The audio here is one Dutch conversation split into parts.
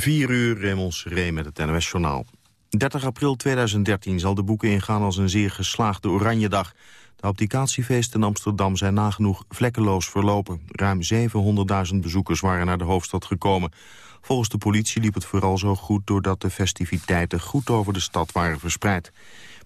4 uur, Remons Ree met het NOS-journaal. 30 april 2013 zal de boeken ingaan als een zeer geslaagde Oranjedag. De applicatiefeesten in Amsterdam zijn nagenoeg vlekkeloos verlopen. Ruim 700.000 bezoekers waren naar de hoofdstad gekomen. Volgens de politie liep het vooral zo goed doordat de festiviteiten goed over de stad waren verspreid.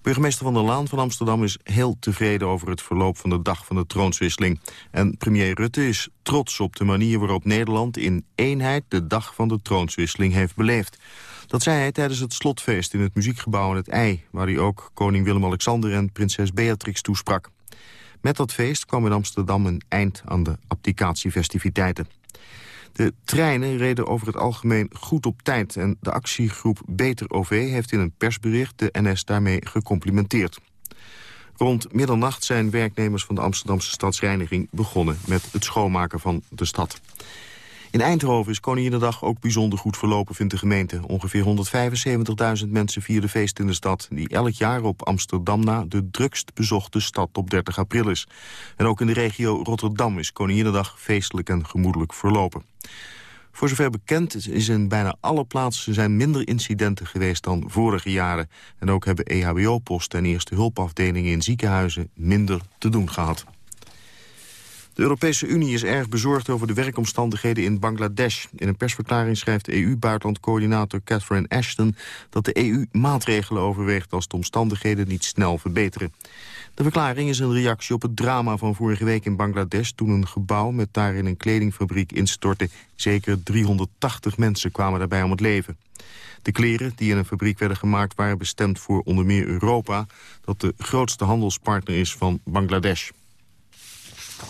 Burgemeester Van der Laan van Amsterdam is heel tevreden over het verloop van de dag van de troonswisseling. En premier Rutte is trots op de manier waarop Nederland in eenheid de dag van de troonswisseling heeft beleefd. Dat zei hij tijdens het slotfeest in het muziekgebouw in het IJ... waar hij ook koning Willem-Alexander en prinses Beatrix toesprak. Met dat feest kwam in Amsterdam een eind aan de abdicatiefestiviteiten. De treinen reden over het algemeen goed op tijd... en de actiegroep Beter OV heeft in een persbericht de NS daarmee gecomplimenteerd. Rond middernacht zijn werknemers van de Amsterdamse stadsreiniging begonnen... met het schoonmaken van de stad. In Eindhoven is Koninginnedag ook bijzonder goed verlopen, vindt de gemeente. Ongeveer 175.000 mensen vierden feest in de stad... die elk jaar op Amsterdam na de drukst bezochte stad op 30 april is. En ook in de regio Rotterdam is Koninginnedag feestelijk en gemoedelijk verlopen. Voor zover bekend is in bijna alle plaatsen zijn minder incidenten geweest dan vorige jaren. En ook hebben EHBO-posten en eerste hulpafdelingen in ziekenhuizen minder te doen gehad. De Europese Unie is erg bezorgd over de werkomstandigheden in Bangladesh. In een persverklaring schrijft EU-buitenlandcoördinator Catherine Ashton... dat de EU maatregelen overweegt als de omstandigheden niet snel verbeteren. De verklaring is een reactie op het drama van vorige week in Bangladesh... toen een gebouw met daarin een kledingfabriek instortte. Zeker 380 mensen kwamen daarbij om het leven. De kleren die in een fabriek werden gemaakt waren bestemd voor onder meer Europa... dat de grootste handelspartner is van Bangladesh.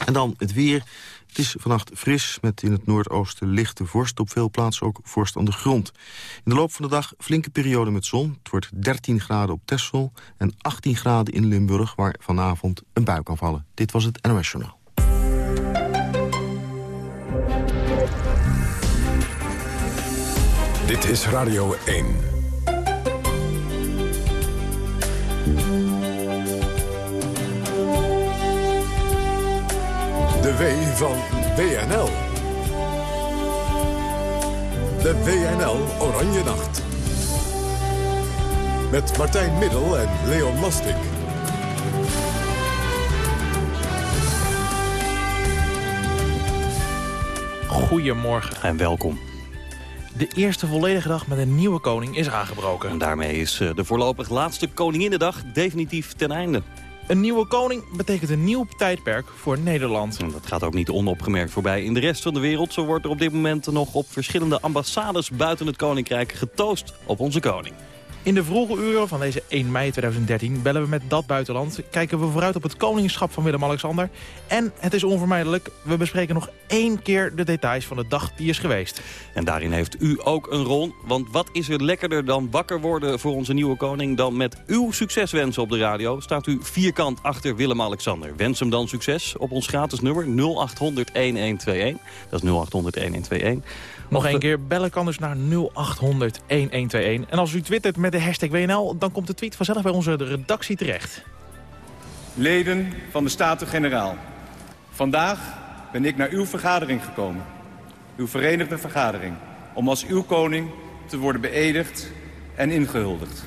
En dan het weer. Het is vannacht fris, met in het noordoosten lichte vorst. Op veel plaatsen ook vorst aan de grond. In de loop van de dag flinke periode met zon. Het wordt 13 graden op Texel en 18 graden in Limburg... waar vanavond een bui kan vallen. Dit was het NOS Journaal. Dit is Radio 1. De W van WNL. De WNL Oranje Nacht. Met Martijn Middel en Leon Mastik. Goedemorgen en welkom. De eerste volledige dag met een nieuwe koning is aangebroken. En daarmee is eh, de voorlopig laatste Koninginnedag definitief ten einde. Een nieuwe koning betekent een nieuw tijdperk voor Nederland. Dat gaat ook niet onopgemerkt voorbij in de rest van de wereld. Zo wordt er op dit moment nog op verschillende ambassades buiten het koninkrijk getoost op onze koning. In de vroege uren van deze 1 mei 2013 bellen we met dat buitenland... kijken we vooruit op het koningschap van Willem-Alexander... en het is onvermijdelijk, we bespreken nog één keer de details van de dag die is geweest. En daarin heeft u ook een rol, want wat is er lekkerder dan wakker worden voor onze nieuwe koning... dan met uw succeswensen op de radio staat u vierkant achter Willem-Alexander. Wens hem dan succes op ons gratis nummer 0800-1121. Dat is 0800-1121. Nog één keer, bellen kan dus naar 0800 1121. En als u twittert met de hashtag WNL, dan komt de tweet vanzelf bij onze redactie terecht. Leden van de Staten-Generaal. Vandaag ben ik naar uw vergadering gekomen. Uw verenigde vergadering. Om als uw koning te worden beëdigd en ingehuldigd.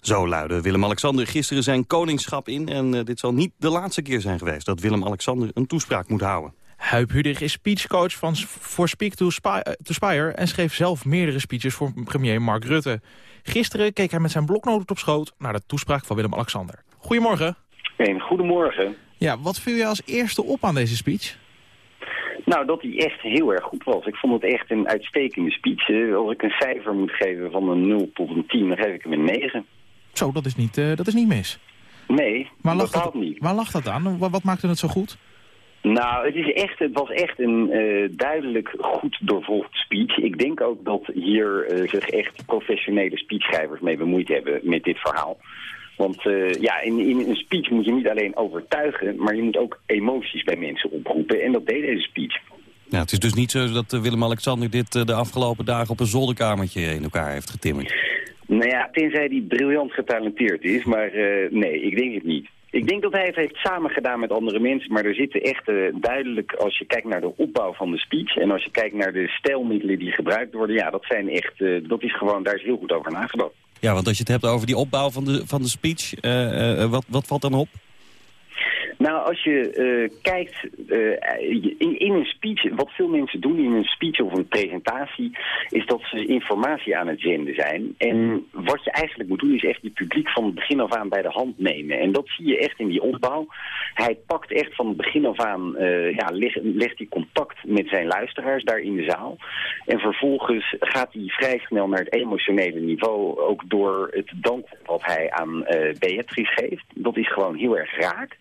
Zo luidde Willem-Alexander gisteren zijn koningschap in. En uh, dit zal niet de laatste keer zijn geweest dat Willem-Alexander een toespraak moet houden. Huip Hudig is speechcoach van For Speak to, Spy, to Spire... en schreef zelf meerdere speeches voor premier Mark Rutte. Gisteren keek hij met zijn bloknoten op schoot naar de toespraak van Willem-Alexander. Goedemorgen. Een goedemorgen. Ja, wat viel je als eerste op aan deze speech? Nou, dat hij echt heel erg goed was. Ik vond het echt een uitstekende speech. Als ik een cijfer moet geven van een 0 tot een 10, dan geef ik hem een 9. Zo, dat is niet, uh, dat is niet mis. Nee, waar lag dat, niet. Waar lag dat aan? Wat, wat maakte het zo goed? Nou, het, is echt, het was echt een uh, duidelijk goed doorvolgd speech. Ik denk ook dat hier uh, zich echt professionele speechschrijvers mee bemoeid hebben met dit verhaal. Want uh, ja, in, in, een speech moet je niet alleen overtuigen, maar je moet ook emoties bij mensen oproepen. En dat deed deze speech. Ja, het is dus niet zo dat Willem-Alexander dit de afgelopen dagen op een zolderkamertje in elkaar heeft getimmerd. Nou ja, tenzij hij briljant getalenteerd is, maar nee, ik denk het niet. Ik denk dat hij het heeft samen gedaan met andere mensen, maar er zitten echt uh, duidelijk, als je kijkt naar de opbouw van de speech en als je kijkt naar de stijlmiddelen die gebruikt worden, ja, dat zijn echt, uh, dat is gewoon, daar is heel goed over nagedacht. Ja, want als je het hebt over die opbouw van de, van de speech, uh, wat, wat valt dan op? Nou, als je uh, kijkt uh, in, in, een speech, wat veel mensen doen in een speech of een presentatie, is dat ze informatie aan het zenden zijn. En wat je eigenlijk moet doen, is echt je publiek van het begin af aan bij de hand nemen. En dat zie je echt in die opbouw. Hij pakt echt van het begin af aan, uh, ja, legt, legt hij contact met zijn luisteraars daar in de zaal. En vervolgens gaat hij vrij snel naar het emotionele niveau, ook door het dank wat hij aan Beatrice geeft. Dat is gewoon heel erg raak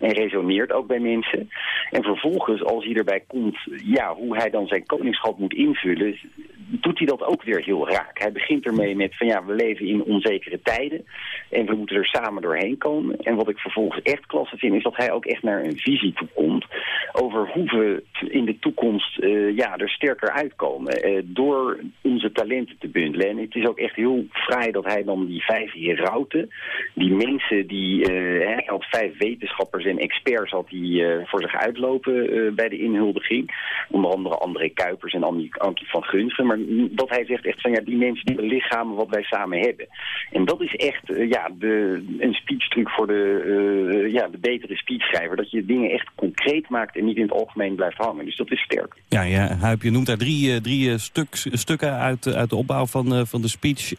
en resoneert ook bij mensen. En vervolgens, als hij erbij komt, ja, hoe hij dan zijn koningschap moet invullen, doet hij dat ook weer heel raak. Hij begint ermee met van ja, we leven in onzekere tijden en we moeten er samen doorheen komen. En wat ik vervolgens echt klasse vind, is dat hij ook echt naar een visie toe komt over hoe we in de toekomst uh, ja, er sterker uitkomen. Uh, door onze talenten te bundelen. En het is ook echt heel fraai dat hij dan die vijf herauten, die mensen die, uh, hij had vijf wetenschappers en experts had hij voor zich uitlopen bij de inhuldiging. Onder andere André Kuipers en Ankie van Gunsen. Maar dat hij zegt echt van ja, die mensen die belichamen wat wij samen hebben. En dat is echt ja, de, een speechtruc voor de, ja, de betere speechschrijver. Dat je dingen echt concreet maakt en niet in het algemeen blijft hangen. Dus dat is sterk. Ja, ja Huip, je noemt daar drie, drie stuk, stukken uit, uit de opbouw van, van de speech.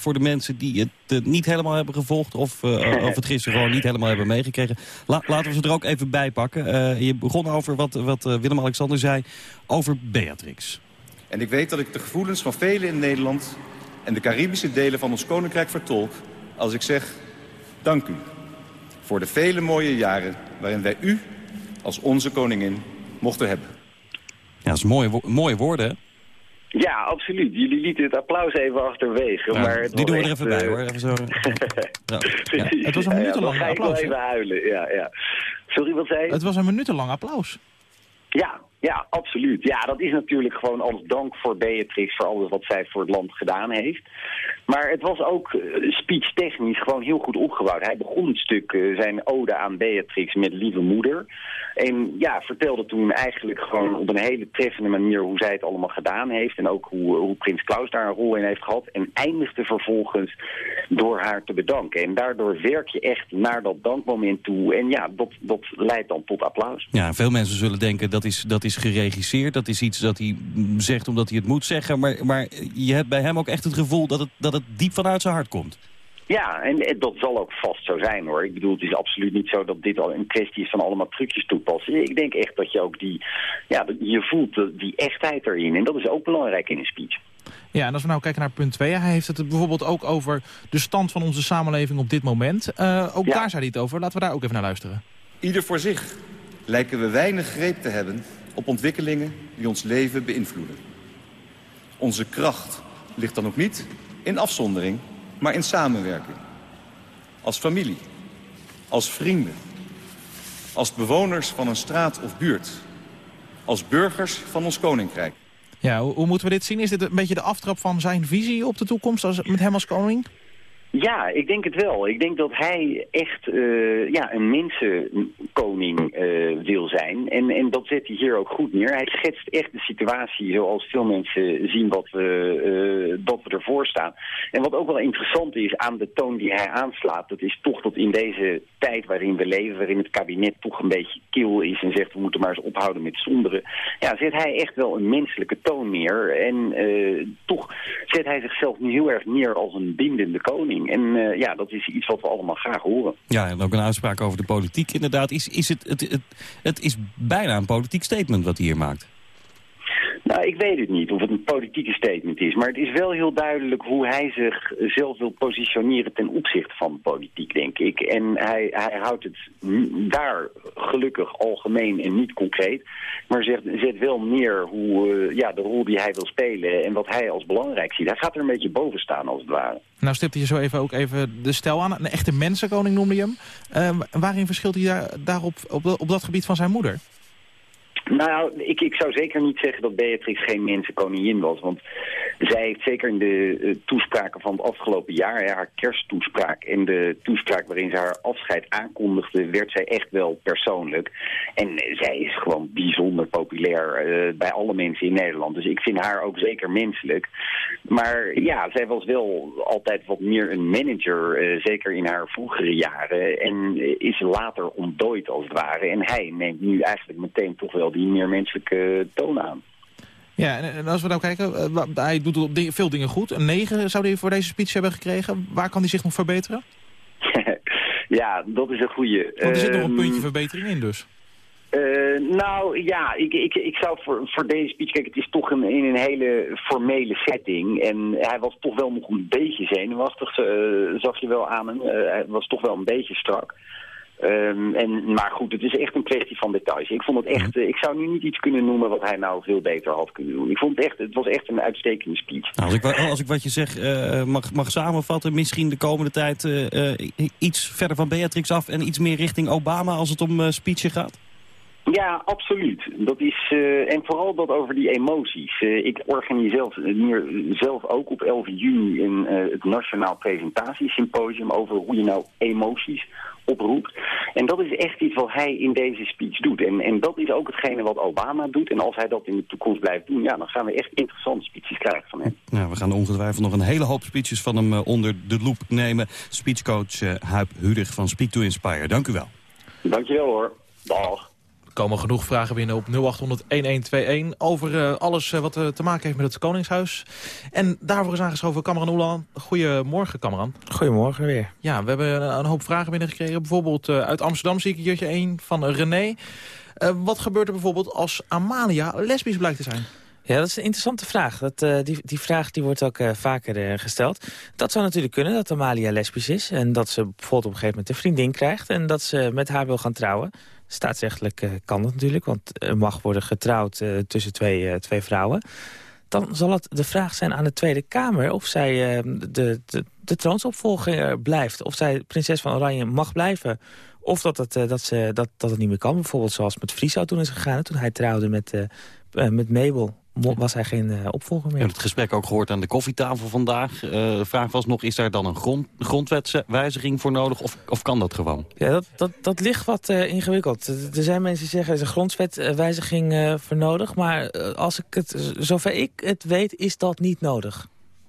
Voor de mensen die het niet helemaal hebben gevolgd of, of het gisteren gewoon niet helemaal hebben meegekregen. La, laten we ze er ook even bij pakken. Je begon over wat, wat Willem-Alexander zei over Beatrix. En ik weet dat ik de gevoelens van velen in Nederland en de Caribische delen van ons koninkrijk vertolk als ik zeg dank u voor de vele mooie jaren waarin wij u als onze koningin mochten hebben. Ja, dat is mooie, mooie woorden, hè? Ja, absoluut. Jullie lieten het applaus even achterwege. Ja, maar die doen we er even bij, hoor. Even zo. ja. Het was een minutenlang ja, applaus. Ik even huilen, ja, ja. Sorry, wat zei je? Het was een minutenlang applaus. Ja, ja, absoluut. Ja, dat is natuurlijk gewoon als dank voor Beatrix voor alles wat zij voor het land gedaan heeft. Maar het was ook uh, speechtechnisch gewoon heel goed opgebouwd. Hij begon het stuk, uh, zijn ode aan Beatrix met lieve moeder. En ja, vertelde toen eigenlijk gewoon op een hele treffende manier hoe zij het allemaal gedaan heeft. En ook hoe, hoe Prins Klaus daar een rol in heeft gehad. En eindigde vervolgens door haar te bedanken. En daardoor werk je echt naar dat dankmoment toe. En ja, dat, dat leidt dan tot applaus. Ja, veel mensen zullen denken dat is, dat is geregisseerd. Dat is iets dat hij zegt omdat hij het moet zeggen. Maar, maar je hebt bij hem ook echt het gevoel dat het, dat het diep vanuit zijn hart komt. Ja, en dat zal ook vast zo zijn hoor. Ik bedoel, het is absoluut niet zo dat dit al een kwestie is van allemaal trucjes toepassen. Ik denk echt dat je ook die, ja, je voelt die echtheid erin. En dat is ook belangrijk in een speech. Ja, en als we nou kijken naar punt 2, hij heeft het bijvoorbeeld ook over de stand van onze samenleving op dit moment. Uh, ook daar zei hij het over. Laten we daar ook even naar luisteren. Ieder voor zich lijken we weinig greep te hebben op ontwikkelingen die ons leven beïnvloeden. Onze kracht ligt dan ook niet in afzondering, maar in samenwerking. Als familie, als vrienden, als bewoners van een straat of buurt, als burgers van ons koninkrijk. Ja, hoe, moeten we dit zien? Is dit een beetje de aftrap van zijn visie op de toekomst als, met hem als koning? Ja, ik denk het wel. Ik denk dat hij echt uh, ja, een mensenkoning uh, wil zijn. En, en dat zet hij hier ook goed neer. Hij schetst echt de situatie zoals veel mensen zien wat we, uh, dat we ervoor staan. En wat ook wel interessant is aan de toon die hij aanslaat... dat is toch dat in deze tijd waarin we leven... waarin het kabinet toch een beetje kil is en zegt... we moeten maar eens ophouden met zonderen... ja, zet hij echt wel een menselijke toon neer. En toch zet hij zichzelf nu heel erg neer als een bindende koning. En uh, ja, dat is iets wat we allemaal graag horen. Ja, en ook een uitspraak over de politiek inderdaad. Is, is het, het, het, het is bijna een politiek statement wat hij hier maakt. Nou, ik weet het niet of het een politieke statement is. Maar het is wel heel duidelijk hoe hij zichzelf wil positioneren ten opzichte van politiek, denk ik. En hij, hij houdt het daar gelukkig algemeen en niet concreet. Maar zet, zet wel neer hoe, uh, ja, de rol die hij wil spelen en wat hij als belangrijk ziet. Hij gaat er een beetje boven staan, als het ware. Nou stipte je zo even ook even de stel aan. Een echte mensenkoning noemde je hem. Uh, waarin verschilt hij daar, daarop op, op dat gebied van zijn moeder? Nou, ik, ik zou zeker niet zeggen dat Beatrix geen mensenkoningin was. Want zij heeft zeker in de uh, toespraken van het afgelopen jaar, haar kersttoespraak en de toespraak waarin ze haar afscheid aankondigde, werd zij echt wel persoonlijk. En zij is gewoon bijzonder populair uh, bij alle mensen in Nederland. Dus ik vind haar ook zeker menselijk. Maar ja, zij was wel altijd wat meer een manager, zeker in haar vroegere jaren. En is later ontdooid als het ware. En hij neemt nu eigenlijk meteen toch wel meer menselijke toon aan. Ja, en, als we nou kijken, uh, hij doet veel dingen goed. Een 9 zou hij voor deze speech hebben gekregen. Waar kan hij zich nog verbeteren? ja, dat is een goede. Want er zit nog een ehm, puntje verbetering in dus. Uh, nou ja, ik, ik, ik zou voor, voor deze speech, kijk, het is toch een, in een hele formele setting. En hij was toch wel nog een beetje zenuwachtig, uh, zag je wel aan hem. Uh, hij was toch wel een beetje strak. Um, en, maar goed, het is echt een kwestie van details. Ik vond het echt, uh, ik zou nu niet iets kunnen noemen wat hij nou veel beter had kunnen doen. Ik vond het echt, het was echt een uitstekende speech. Nou, als, ik, als ik wat je zeg uh, mag, mag samenvatten, misschien de komende tijd uh, iets verder van Beatrix af en iets meer richting Obama als het om speechen gaat? Ja, absoluut. Dat is, uh, en vooral dat over die emoties. Uh, ik organiseer zelf, nu, zelf ook op 11 juni een, uh, het Nationaal Presentatiesymposium over hoe je nou emoties oproept. En dat is echt iets wat hij in deze speech doet. En, en dat is ook hetgene wat Obama doet. En als hij dat in de toekomst blijft doen, ja, dan gaan we echt interessante speeches krijgen van hem. Ja, we gaan ongetwijfeld nog een hele hoop speeches van hem onder de loep nemen. Speechcoach Huip Hudig van Speak to Inspire. Dank u wel. Dank je wel hoor. Dag komen genoeg vragen binnen op 0800-1121... over uh, alles uh, wat uh, te maken heeft met het Koningshuis. En daarvoor is aangeschoven Cameron Oelan. Goedemorgen, Cameron. Goedemorgen weer. Ja, we hebben een, een hoop vragen binnengekregen. Bijvoorbeeld uit Amsterdam zie ik hiertje een van René. wat gebeurt er bijvoorbeeld als Amalia lesbisch blijkt te zijn? Ja, dat is een interessante vraag. Uh, die, die vraag die wordt ook uh, vaker uh, gesteld. Dat zou natuurlijk kunnen, dat Amalia lesbisch is. En dat ze bijvoorbeeld op een gegeven moment een vriendin krijgt. En dat ze met haar wil gaan trouwen. Staatsrechtelijk kan dat natuurlijk, want er mag worden getrouwd tussen twee, twee vrouwen. Dan zal het de vraag zijn aan de Tweede Kamer of zij de, de, de troonsopvolger blijft. Of zij prinses van Oranje mag blijven. Of dat het, dat, ze, dat, dat het niet meer kan. Bijvoorbeeld zoals met Friso toen is gegaan. Toen hij trouwde met, met Mabel was hij geen uh, opvolger meer. We hebben het gesprek ook gehoord aan de koffietafel vandaag. Uh, de vraag was nog, is daar dan een grond, grondwetswijziging voor nodig of, of kan dat gewoon? Ja, dat, dat, dat ligt wat uh, ingewikkeld. Er zijn mensen die zeggen, er is een grondwetwijziging voor nodig. Maar als ik het, zover ik het weet, is dat niet nodig.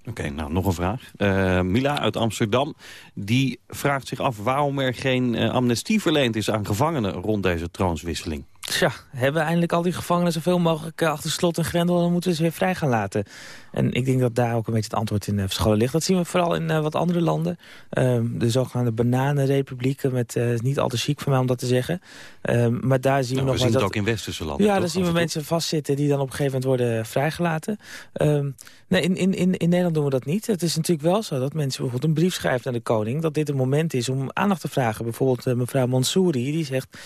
Oké, nou nog een vraag. Uh, Mila uit Amsterdam, die vraagt zich af waarom er geen uh, amnestie verleend is aan gevangenen rond deze troonswisseling. Tja, hebben eindelijk al die gevangenen zoveel mogelijk eh, achter slot en grendel... dan moeten we ze weer vrij gaan laten. En ik denk dat daar ook een beetje het antwoord in uh, verscholen ligt. Dat zien we vooral in uh, wat andere landen. Uh, de zogenaamde bananenrepublieken, met uh, niet al te chic van mij om dat te zeggen. Ehm, maar daar zien nou, we nog... We zien het ook in westerse landen. Ja, toch? daar zien we mensen vastzitten die dan op een gegeven moment worden vrijgelaten. Ehm, nee, in, in, in, in Nederland doen we dat niet. Het is natuurlijk wel zo dat mensen bijvoorbeeld een brief schrijven naar de koning... dat dit een moment is om aandacht te vragen. Bijvoorbeeld mevrouw Mansouri, die zegt...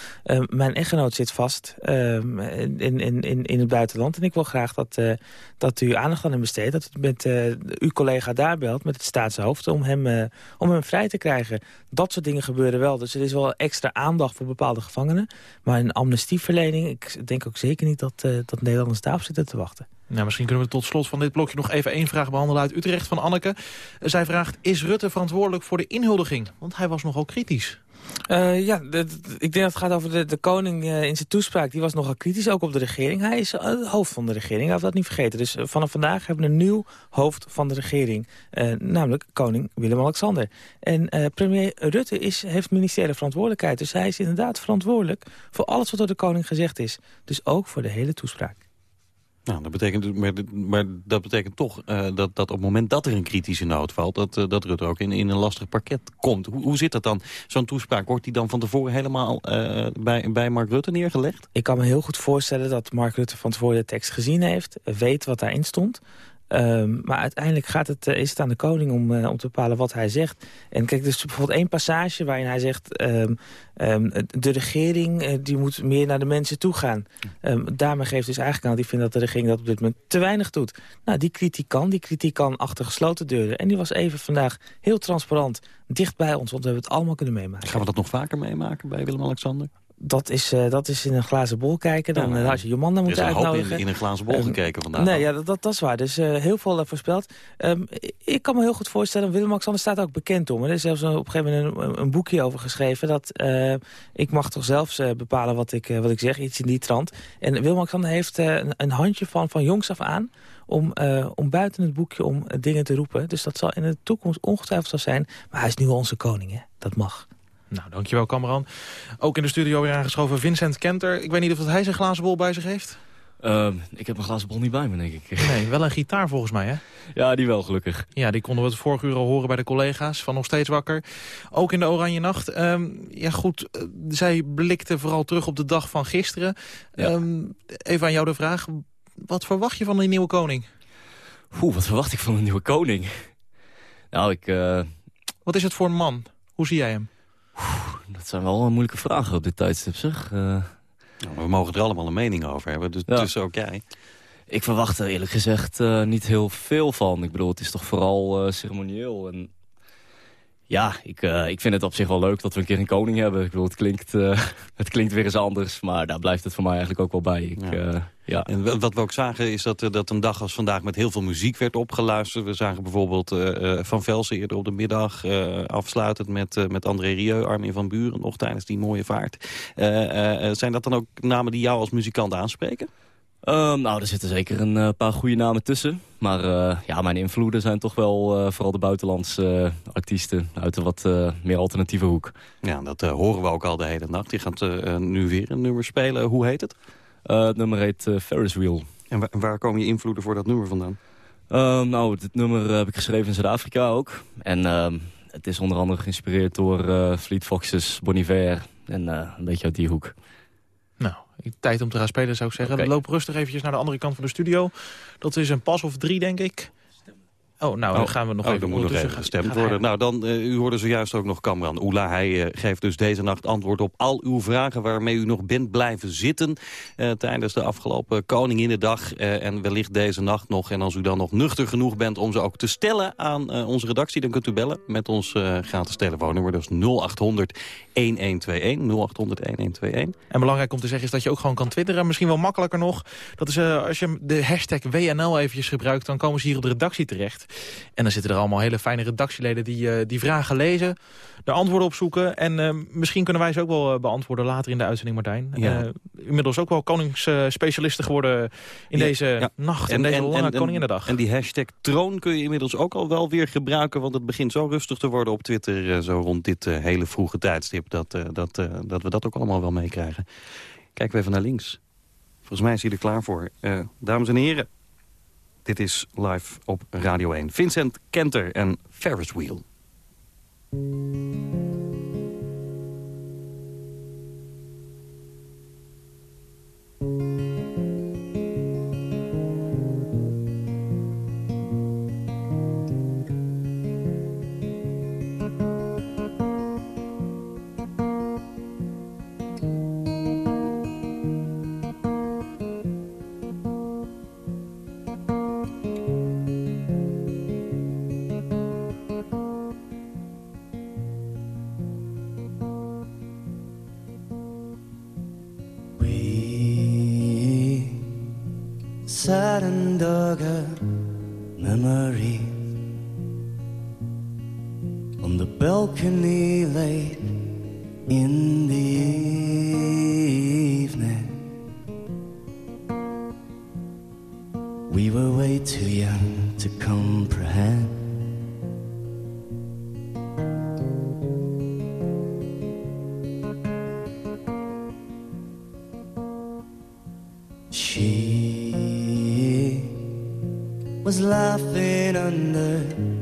mijn echtgenoot zit vast in, in, in, in het buitenland... en ik wil graag dat, dat u aandacht aan hem besteedt... dat u met uh, uw collega daar belt met het staatshoofd om hem, uh, om hem vrij te krijgen. Dat soort dingen gebeuren wel. Dus er is wel extra aandacht voor bepaalde gevangenen. Maar een amnestieverlening, ik denk ook zeker niet dat, uh, dat Nederlanders daarop zitten te wachten. Nou, misschien kunnen we tot slot van dit blokje nog even één vraag behandelen uit Utrecht van Anneke. Zij vraagt, is Rutte verantwoordelijk voor de inhuldiging? Want hij was nogal kritisch. Uh, ja, ik denk dat het gaat over de, de koning uh, in zijn toespraak. Die was nogal kritisch, ook op de regering. Hij is uh, het hoofd van de regering, laten we dat niet vergeten. Dus vanaf vandaag hebben we een nieuw hoofd van de regering. namelijk koning Willem-Alexander. En premier Rutte is, heeft ministeriële verantwoordelijkheid. Dus hij is inderdaad verantwoordelijk voor alles wat door de koning gezegd is. Dus ook voor de hele toespraak. Nou, dat betekent, maar, maar dat betekent toch uh, dat, dat op het moment dat er een kritische nood valt... dat, uh, dat Rutte ook in, in een lastig pakket komt. Hoe, hoe zit dat dan? Zo'n toespraak, wordt die dan van tevoren helemaal uh, bij, bij Mark Rutte neergelegd? Ik kan me heel goed voorstellen dat Mark Rutte van tevoren de tekst gezien heeft... weet wat daarin stond... Um, maar uiteindelijk gaat het, uh, is het aan de koning om, uh, om te bepalen wat hij zegt. En kijk, er is bijvoorbeeld één passage waarin hij zegt... Um, um, de regering uh, die moet meer naar de mensen toe gaan. daarmee geeft dus eigenlijk aan hij vindt dat de regering dat op dit moment te weinig doet. Nou, die kritiek kan, die kritiek kan achter gesloten deuren. En die was even vandaag heel transparant dicht bij ons, want we hebben het allemaal kunnen meemaken. Gaan we dat nog vaker meemaken bij Willem-Alexander? Dat is, uh, dat is in een glazen bol kijken. Dan ja, had je je man dan moeten uitnodigen. Er is een in, in, een glazen bol um, gekeken vandaag. Nee, ja, dat, dat, dat, is waar. Dus uh, heel veel voorspeld. Um, ik kan me heel goed voorstellen, Willem-Alexander staat ook bekend om. Er is zelfs op een gegeven moment een, een boekje over geschreven. Dat ik mag toch zelfs bepalen wat ik, wat ik zeg, iets in die trant. En Willem-Alexander heeft een, een, handje van, van jongs af aan... Om, om buiten het boekje om dingen te roepen. Dus dat zal in de toekomst ongetwijfeld zo zijn. Maar hij is nu onze koning, hè? Dat mag. Nou, dankjewel Cameron. Ook in de studio weer aangeschoven Vincent Kenter. Ik weet niet of hij zijn glazen bol bij zich heeft. Uh, ik heb mijn glazen bol niet bij me, denk ik. Nee, wel een gitaar volgens mij, hè? Ja, die wel, gelukkig. Ja, die konden we het vorige uur al horen bij de collega's van Nog Steeds Wakker. Ook in de Oranje Nacht. Um, ja, goed, uh, zij blikte vooral terug op de dag van gisteren. Ja. Um, even aan jou de vraag. Wat verwacht je van die nieuwe koning? Oeh, wat verwacht ik van een nieuwe koning? Nou, ik... Uh... Wat is het voor een man? Hoe zie jij hem? Dat zijn wel moeilijke vragen op dit tijdstip, zeg. Uh... Nou, we mogen er allemaal een mening over hebben, dus, ja. dus ook jij. Ik verwacht er eerlijk gezegd uh, niet heel veel van. Ik bedoel, het is toch vooral uh, ceremonieel. En ja, ik, uh, ik vind het op zich wel leuk dat we een keer een koning hebben. Ik bedoel, het klinkt, uh, het klinkt weer eens anders, maar daar blijft het voor mij eigenlijk ook wel bij. Ik, ja. Uh, ja. En wat we ook zagen is dat, dat een dag als vandaag met heel veel muziek werd opgeluisterd. We zagen bijvoorbeeld Van Velsen eerder op de middag, afsluitend met, met André Rieu, Armin van Buren, nog tijdens die mooie vaart. zijn dat dan ook namen die jou als muzikant aanspreken? Uh, nou, er zitten zeker een uh, paar goede namen tussen. Maar uh, ja, mijn invloeden zijn toch wel uh, vooral de buitenlandse artiesten... uit de wat meer alternatieve hoek. Ja, dat horen we ook al de hele nacht. Je gaat nu weer een nummer spelen. Hoe heet het? het nummer heet Ferris Wheel. En waar, waar, komen je invloeden voor dat nummer vandaan? Ehm, nou, dit nummer heb ik geschreven in Zuid-Afrika ook. En ehm, het is onder andere geïnspireerd door Fleet Foxes, Bon Iver... en een beetje uit die hoek. Tijd om te gaan spelen zou ik zeggen. Okay. Loop rustig eventjes naar de andere kant van de studio. Dat is een pas of drie, denk ik. Oh, nou, dan gaan we nog oh, even... Dan moet nog even gestemd worden. Nou, dan, uh, u hoorde zojuist ook nog Kamran Oela. Hij uh, geeft dus deze nacht antwoord op al uw vragen... waarmee u nog bent blijven zitten uh, tijdens de afgelopen Koninginnedag. en wellicht deze nacht nog. En als u dan nog nuchter genoeg bent om ze ook te stellen aan onze redactie... dan kunt u bellen met ons gratis telefoonnummer. Dat is 0800 1121. 0800 1121. En belangrijk om te zeggen is dat je ook gewoon kan twitteren. Misschien wel makkelijker nog. Dat is als je de hashtag WNL eventjes gebruikt... dan komen ze hier op de redactie terecht. En dan zitten er allemaal hele fijne redactieleden die, uh, die vragen lezen, de antwoorden opzoeken. En uh, misschien kunnen wij ze ook wel uh, beantwoorden later in de uitzending, Martijn. Ja. inmiddels ook wel koningsspecialisten geworden in ja, deze ja. nacht, en, in deze en, lange en, Koninginnedag. En die hashtag troon kun je inmiddels ook al wel weer gebruiken, want het begint zo rustig te worden op Twitter, zo rond dit hele vroege tijdstip, dat, dat, dat we dat ook allemaal wel meekrijgen. Kijken we even naar links. Volgens mij is hij er klaar voor. dames en heren, dit is live op Radio 1. Vincent Kenter en Ferris Wheel. Balcony late in the evening. We were way too young to comprehend. She was laughing under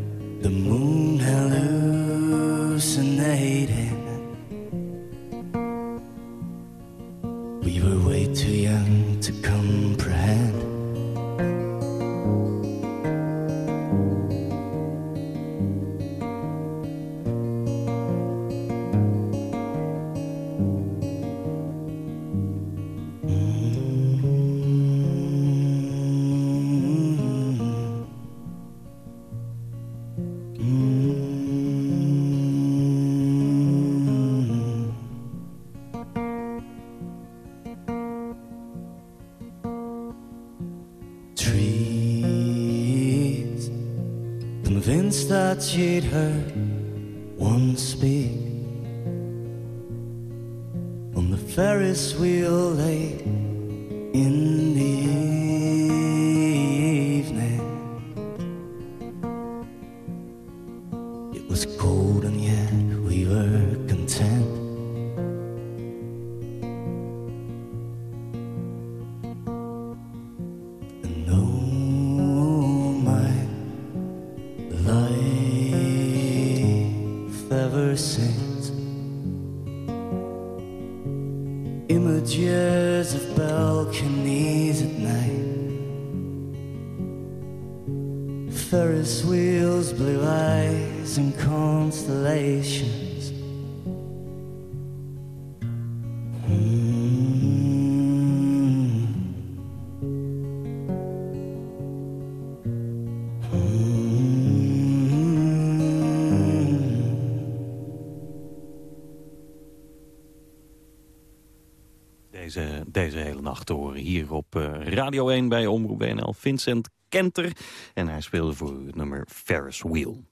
Deze, hele nacht te horen hier op eh, Radio 1 bij Omroep WNL. Vincent Kenter. En hij speelde voor u het nummer Ferris Wheel.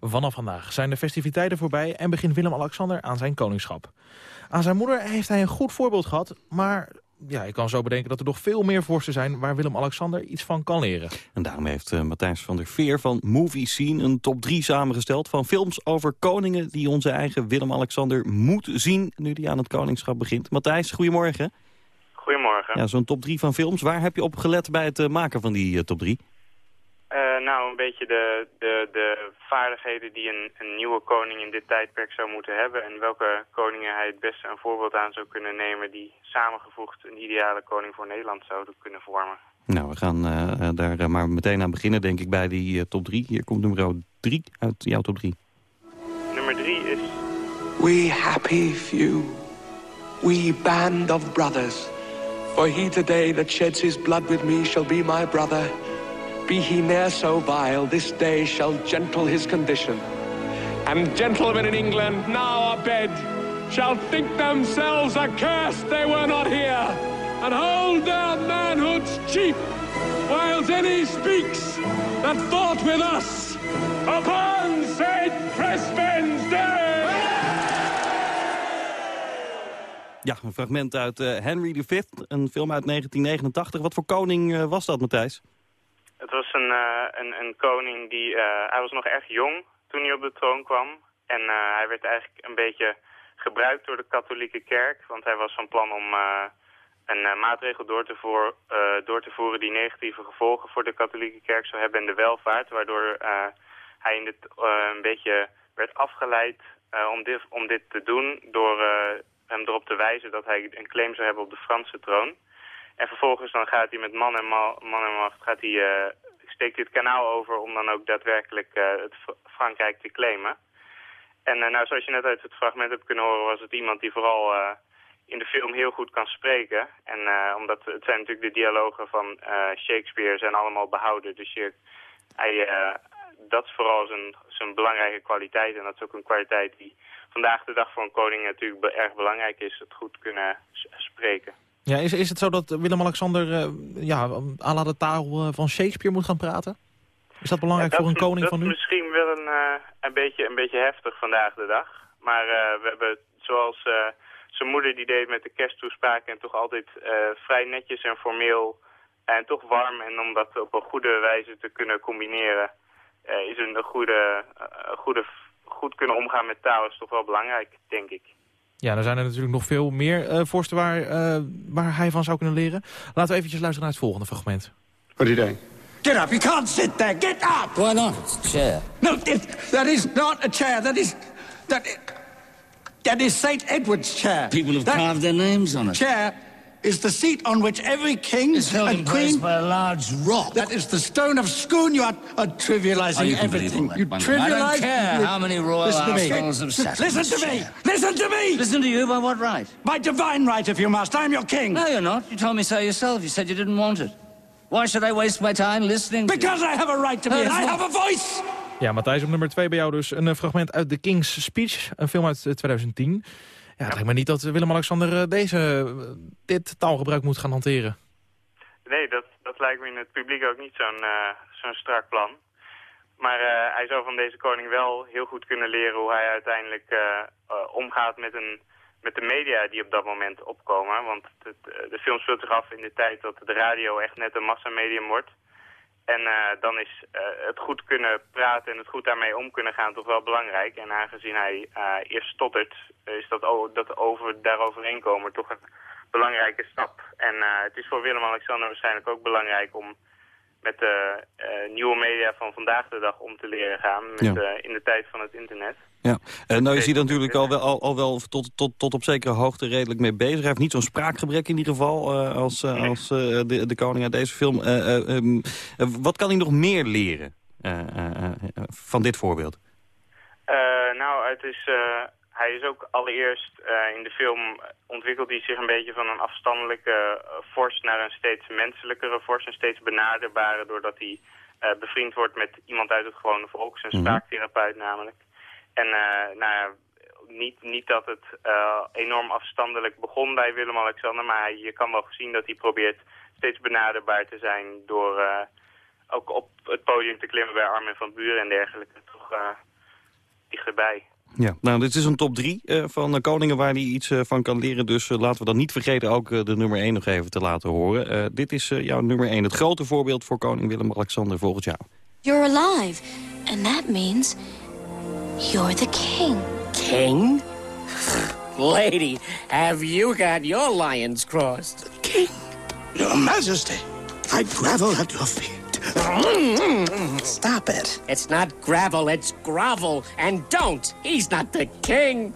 Vanaf vandaag zijn de festiviteiten voorbij en begint Willem-Alexander aan zijn koningschap. Aan zijn moeder heeft hij een goed voorbeeld gehad, maar ja, ik kan zo bedenken dat er nog veel meer vorsten zijn waar Willem-Alexander iets van kan leren. En daarom heeft eh, Matthijs van der Veer van Movie Scene een top 3 samengesteld... van films over koningen die onze eigen Willem-Alexander moet zien... nu hij aan het koningschap begint. Matthijs, goedemorgen. Goedemorgen. Ja, Zo'n top 3 van films. Waar heb je op gelet bij het eh, maken van die eh, top 3? Eh, nou, een beetje de, de, de vaardigheden die een, een nieuwe koning in dit tijdperk zou moeten hebben. En welke koningen hij het beste een voorbeeld aan zou kunnen nemen... die samengevoegd een ideale koning voor Nederland zouden kunnen vormen. Nou, we gaan eh, daar maar meteen aan beginnen, denk ik, bij die top 3. Hier komt nummer 3 uit jouw top 3. Nummer drie is We happy few, we band of brothers. For he today that sheds his blood with me shall be my brother. Be he ne'er so vile, this day shall gentle his condition. And gentlemen in England now abed shall think themselves accursed they were not here, and hold their manhoods cheap, whiles any speaks that fought with us upon St. Crispin's Ja, een fragment uit eh, Henry V, een film uit 1989. Wat voor koning eh, was dat, Matthijs? Het was een, eh, een, een koning die... hij was nog erg jong toen hij op de troon kwam. En hij werd eigenlijk een beetje gebruikt door de katholieke kerk. Want hij was van plan om een maatregel door te, door te voeren... die negatieve gevolgen voor de katholieke kerk zou hebben en de welvaart. Waardoor hij in dit, een beetje werd afgeleid om, dit, om dit te doen... door hem erop te wijzen dat hij een claim zou hebben op de Franse troon. En vervolgens dan gaat hij met man en, ma man en macht gaat hij, eh, steekt hij het kanaal over om dan ook daadwerkelijk eh, het Frankrijk te claimen. En eh, nou, zoals je net uit het fragment hebt kunnen horen, was het iemand die vooral in de film heel goed kan spreken. En omdat het zijn natuurlijk de dialogen van Shakespeare zijn allemaal behouden. Dus je, hij, dat is vooral zijn, zijn belangrijke kwaliteit. En dat is ook een kwaliteit die vandaag de dag voor een koning natuurlijk erg belangrijk is. Het goed kunnen spreken. Ja, is, is het zo dat Willem-Alexander eh, ja, à la de taal eh, van Shakespeare moet gaan praten? Is dat belangrijk Ja, voor een dat koning van Dat nu? is misschien wel een, eh, een, beetje, een beetje heftig vandaag de dag. Maar we hebben, zoals zijn moeder die deed met de kersttoespraak... en toch altijd vrij netjes en formeel en toch warm... en om dat op een goede wijze te kunnen combineren... is een, goede, goede, goed kunnen omgaan met taal is toch wel belangrijk, denk ik. Ja, er zijn er natuurlijk nog veel meer eh vorsten waar, eh, waar hij van zou kunnen leren. Laten we eventjes luisteren naar het volgende fragment. What you doing? Get up, you can't sit there, get up! Why not? It's a chair. No, it, that is not a chair, that is... That, that is St. Edward's chair. People have that carved their names on it. chair is the seat on which every king It's held in and place queen... by a large rock. That is the stone of Scone. You are, are trivializing Oh, you everything. you Bunyan. I don't trivialize... care how many royal Listen to me. arsenals have sat Listen to me. chair. Listen to me. Listen to you by what right? By divine right, if you must. I'm your king. No, you're not. You told me so yourself. You said you didn't want it. Why should I waste my time listening to Because I have a right to be, and I have a voice. Ja, Matthijs, op nummer 2 bij jou dus een eh, fragment uit The King's Speech. Een film uit eh, 2010. Ja, het lijkt me niet dat Willem-Alexander eh, deze, eh, dit taalgebruik moet gaan hanteren. Nee, dat, dat lijkt me in het publiek ook niet zo'n eh, zo'n strak plan. Maar hij zou van deze koning wel heel goed kunnen leren hoe hij uiteindelijk omgaat met, een, met de media die op dat moment opkomen. Want het, de film speelt zich af in de tijd dat de radio echt net een massamedium wordt. En dan is het goed kunnen praten en het goed daarmee om kunnen gaan toch wel belangrijk. En aangezien hij eerst stottert, is dat, dat over, daaroverheen komen toch een belangrijke stap. En het is voor Willem-Alexander waarschijnlijk ook belangrijk om met de nieuwe media van vandaag de dag om te leren gaan met, ja. in de tijd van het internet. Ja, uh, nou je ziet natuurlijk al wel, al, al wel tot, tot, tot op zekere hoogte redelijk mee bezig. Hij heeft niet zo'n spraakgebrek in ieder geval als, nee. als de, de koning uit deze film. Um, wat kan hij nog meer leren van dit voorbeeld? nou, het is hij is ook allereerst in de film ontwikkelt hij zich een beetje van een afstandelijke vorst naar een steeds menselijkere vorst. Een steeds benaderbare doordat hij bevriend wordt met iemand uit het gewone volk. Zijn -hmm. spraaktherapeut namelijk. En nou ja, niet, niet dat het enorm afstandelijk begon bij Willem-Alexander. Maar je kan wel zien dat hij probeert steeds benaderbaar te zijn door ook op het podium te klimmen bij Armin van Buren en dergelijke. Toch dichterbij. Ja, nou, dit is een top 3 uh, van koningen waar hij iets uh, van kan leren. Dus laten we dan niet vergeten ook de nummer 1 nog even te laten horen. dit is jouw nummer 1, het grote voorbeeld voor koning Willem-Alexander volgend jaar. You're alive, and that means you're the king. King? Lady, have you got your lions crossed? King, your majesty, I gravel at your feet. Stop it. It's not gravel, it's grovel. And don't. He's not the king.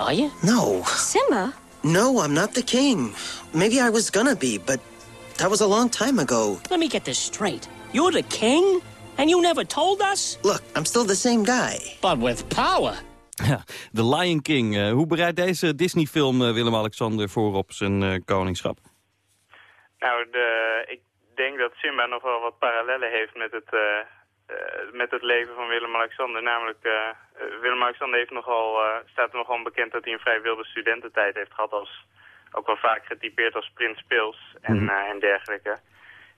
Are you? No. Simba? No, I'm not the king. Maybe I was gonna be, but that was a long time ago. Let me get this straight. You're the king? And you never told us? Look, I'm still the same guy. But with power. Ja, The Lion King. Uh, hoe bereidt deze Disney-film uh, Willem-Alexander voor op zijn uh, koningschap? Nou, de, ik denk dat Simba nog wel wat parallellen heeft met het, uh, uh, met het leven van Willem-Alexander. Namelijk, uh, Willem-Alexander heeft nogal, staat er nogal bekend dat hij een vrij wilde studententijd heeft gehad. Als, ook wel vaak getypeerd als prins Pils en, mm. en dergelijke.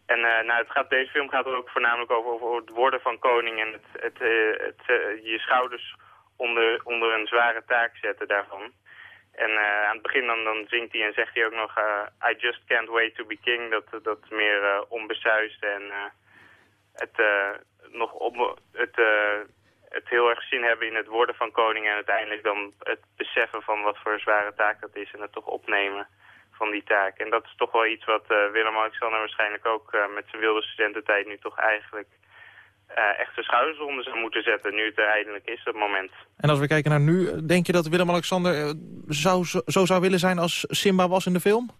En nou, het gaat, deze film gaat er ook voornamelijk over, over het worden van koning en het, het, het, het je schouders onder, onder een zware taak zetten daarvan. En aan het begin dan, dan zingt hij en zegt hij ook nog... I just can't wait to be king. Dat, dat meer onbesuist en het, nog op, het, het heel erg zin hebben in het worden van koning... en uiteindelijk dan het beseffen van wat voor een zware taak dat is... en het toch opnemen van die taak. En dat is toch wel iets wat Willem-Alexander waarschijnlijk ook... met zijn wilde studententijd nu toch eigenlijk uh, echt zijn schouders onder zou moeten zetten, nu het er eindelijk is, dat moment. En als we kijken naar nu, denk je dat Willem-Alexander zou, zo, zo, zou willen zijn als Simba was in de film?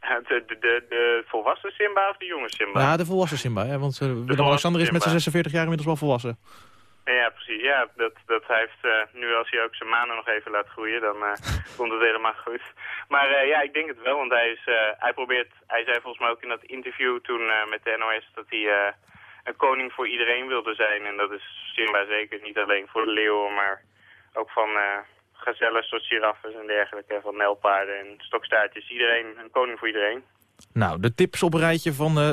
De, de, de, de volwassen Simba of de jonge Simba? Ja, de volwassen Simba, hè, want uh, Willem-Alexander is met zijn 46 jaar inmiddels wel volwassen. Ja, precies. Ja, dat, dat hij heeft, uh, nu als hij ook zijn manen nog even laat groeien, dan uh, komt het helemaal goed. Maar uh, ja, ik denk het wel, want hij, is, hij probeert, hij zei volgens mij ook in dat interview toen met de NOS dat hij een koning voor iedereen wilde zijn. En dat is Simba zeker niet alleen voor de leeuwen, maar ook van gazellen zoals giraffen en dergelijke. Van nelpaarden en stokstaartjes. Iedereen, een koning voor iedereen. Nou, de tips op een rijtje van uh,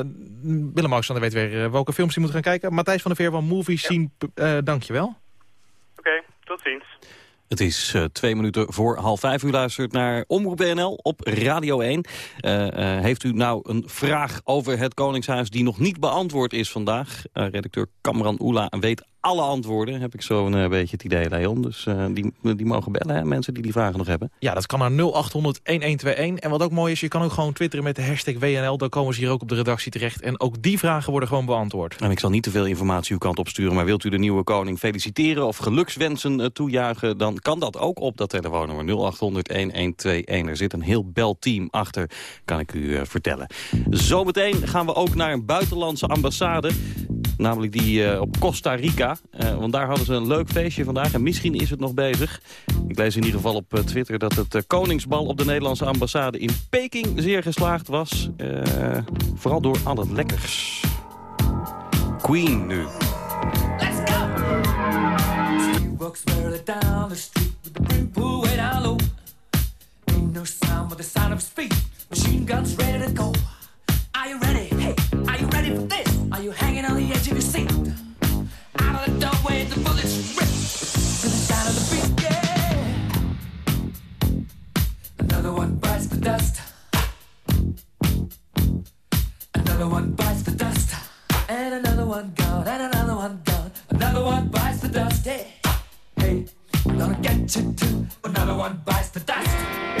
Willem-Alexander weet weer uh, welke films hij moet gaan kijken. Matthijs van der Veer van Movie Scene, ja. uh, dankjewel. Oké, okay, tot ziens. Het is uh, twee minuten voor half vijf. U luistert naar Omroep BNL op Radio 1. Uh, uh, heeft u nou een vraag over het Koningshuis die nog niet beantwoord is vandaag? redacteur Kamran Oela weet alle antwoorden, heb ik zo'n uh, beetje het idee, Leon. Dus uh, die, die mogen bellen, hè, mensen die die vragen nog hebben. Ja, dat kan naar 0800-1121. En wat ook mooi is, je kan ook gewoon twitteren met de hashtag WNL. Dan komen ze hier ook op de redactie terecht. En ook die vragen worden gewoon beantwoord. En ik zal niet te veel informatie uw kant opsturen. Maar wilt u de nieuwe koning feliciteren of gelukswensen uh, toejuichen... dan kan dat ook op dat telefoonnummer 0800-1121. Er zit een heel belteam achter, kan ik u vertellen. Zometeen gaan we ook naar een buitenlandse ambassade. Namelijk die op Costa Rica. Uh, want daar hadden ze een leuk feestje vandaag en misschien is het nog bezig. Ik lees in ieder geval op uh, Twitter dat het koningsbal op de Nederlandse ambassade in Peking zeer geslaagd was. vooral door al het lekkers. Queen nu. Let's go! the sound of. Machine guns ready to go. Are you ready? Hey, are you ready for this? Are you hanging the dust. Another one bites the dust. And another one gone, and another one gone. Another one the dust. Hey, hey, gonna get you too. Another one bites the dust.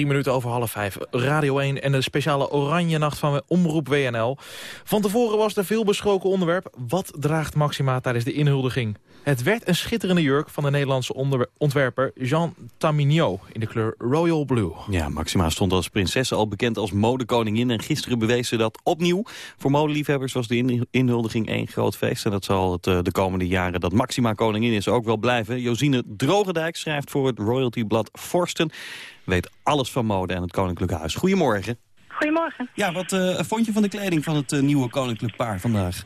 Drie minuten over half vijf. Radio 1 en de speciale Oranje Nacht van Omroep WNL. Van tevoren was er veel besproken onderwerp. Wat draagt Maxima tijdens de inhuldiging? Het werd een schitterende jurk van de Nederlandse ontwerper Jean Tamignot in de kleur Royal Blue. Ja, Maxima stond als prinses al bekend als modekoningin... en gisteren bewees ze dat opnieuw. Voor modeliefhebbers was de in- inhuldiging één groot feest... en dat zal het eh, de komende jaren dat Maxima koningin is ook wel blijven. Josine Drogendijk schrijft voor het royaltyblad Forsten... weet alles van mode en het Koninklijke Huis. Goedemorgen. Goedemorgen. Ja, wat eh, vond je van de kleding van het eh, nieuwe Koninklijk Paar vandaag?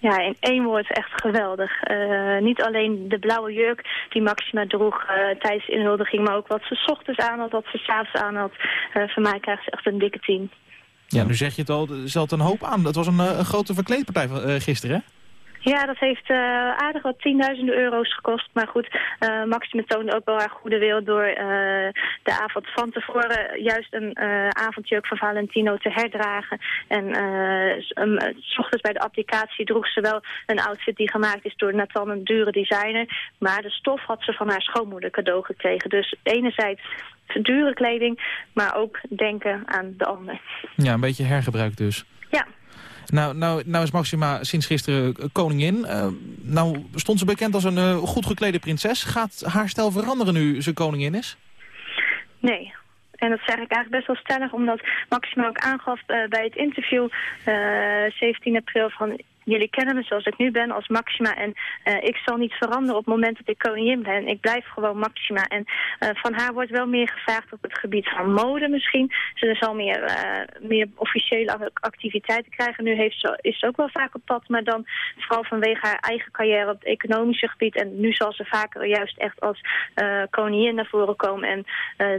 Ja, in één woord echt geweldig. Eh, niet alleen de blauwe jurk die Maxima droeg eh, tijdens de inhuldiging, maar ook wat ze 's ochtends aan had, wat ze s'avonds aan had. Eh voor mij krijgt ze echt een dikke tien. Ja, nu zeg je het al, er zat een hoop aan. Dat was een, eh, een grote verkleedpartij van, gisteren, hè? Ja, dat heeft eh, aardig wat tienduizenden euro's gekost. Maar goed, eh Maxima toonde ook wel haar goede wil door eh, de avond van tevoren juist een avondjurk van Valentino te herdragen. En s- um, s ochtends bij de applicatie droeg ze wel een outfit die gemaakt is door Nathan, een dure designer. Maar de stof had ze van haar schoonmoeder cadeau gekregen. Dus enerzijds dure kleding, maar ook denken aan de ander. Ja, een beetje hergebruik dus. Ja. Nou, nou, nou is Maxima sinds gisteren eh, koningin. Eh, nou stond ze bekend als een eh, goed geklede prinses. Gaat haar stijl veranderen nu ze koningin is? Nee. En dat zeg ik eigenlijk best wel stellig, omdat Maxima ook aangaf bij het interview eh 17 april van... Jullie kennen me zoals ik nu ben als Maxima en eh, ik zal niet veranderen op het moment dat ik koningin ben. Ik blijf gewoon Maxima en eh, van haar wordt wel meer gevraagd op het gebied van mode misschien. Ze zal meer, eh, meer officiële ac- activiteiten krijgen. Nu heeft ze, is ze ook wel vaak op pad, maar dan vooral vanwege haar eigen carrière op het economische gebied. En nu zal ze vaker juist echt als koningin naar voren komen. En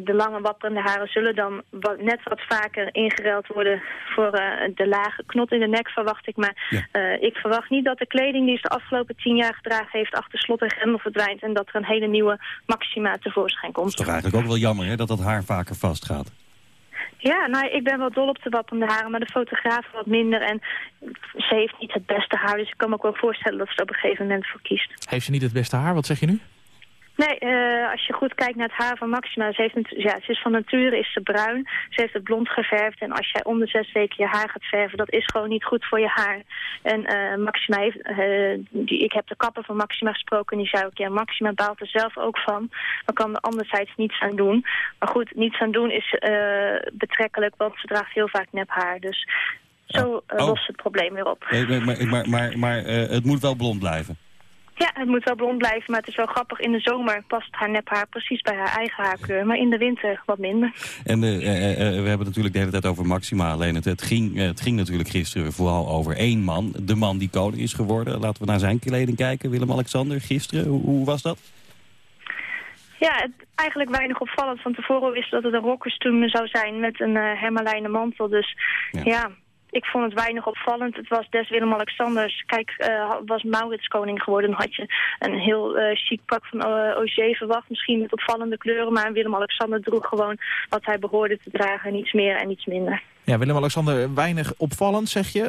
de lange wapperende haren zullen dan wat, net wat vaker ingeruild worden voor de lage knot in de nek, verwacht ik. Maar eh, ik verwacht niet dat de kleding die ze de afgelopen tien jaar gedragen heeft achter slot en grendel verdwijnt. En dat er een hele nieuwe maxima tevoorschijn komt. Toch eigenlijk ook wel jammer hè, dat dat haar vaker vastgaat. Ja, nou, ik ben wel dol op de wappende haren, maar de fotograaf wat minder. En ze heeft niet het beste haar, dus ik kan me ook wel voorstellen dat ze er op een gegeven moment voor kiest. Heeft ze niet het beste haar? Wat zeg je nu? Nee, eh, als je goed kijkt naar het haar van Maxima, ze, heeft ja, ze is van nature is ze bruin. Ze heeft het blond geverfd en als jij om de zes weken je haar gaat verven, dat is gewoon niet goed voor je haar. En eh, Maxima heeft, eh, die, ik heb de kapper van Maxima gesproken en die zei ook, ja, Maxima baalt er zelf ook van. Dan kan er anderzijds niets aan doen. Maar goed, niets aan doen is eh, betrekkelijk, want ze draagt heel vaak nep haar. Dus zo Oh. lost het probleem weer op. Maar, maar, maar, maar, maar, het moet wel blond blijven. Ja, het moet wel blond blijven, maar het is wel grappig. In de zomer past haar nephaar precies bij haar eigen haarkleur, maar in de winter wat minder. En eh, eh, eh, we hebben natuurlijk de hele tijd over Maxima. Alleen het, het, ging, het ging natuurlijk gisteren vooral over één man. De man die koning is geworden. Laten we naar zijn kleding kijken. Willem-Alexander, gisteren. Hoe, hoe was dat? Ja, het, eigenlijk weinig opvallend. Van tevoren wist dat het een rockkostuum zou zijn met een hermelijnen mantel. Dus ja. Ik vond het weinig opvallend. Het was des Willem-Alexanders. Kijk, uh, was Maurits koning geworden, dan had je een heel uh, chic pak van uh, Auger verwacht. Misschien met opvallende kleuren, maar Willem-Alexander droeg gewoon wat hij behoorde te dragen. Niets meer en niets minder. Ja, Willem-Alexander, weinig opvallend, zeg je.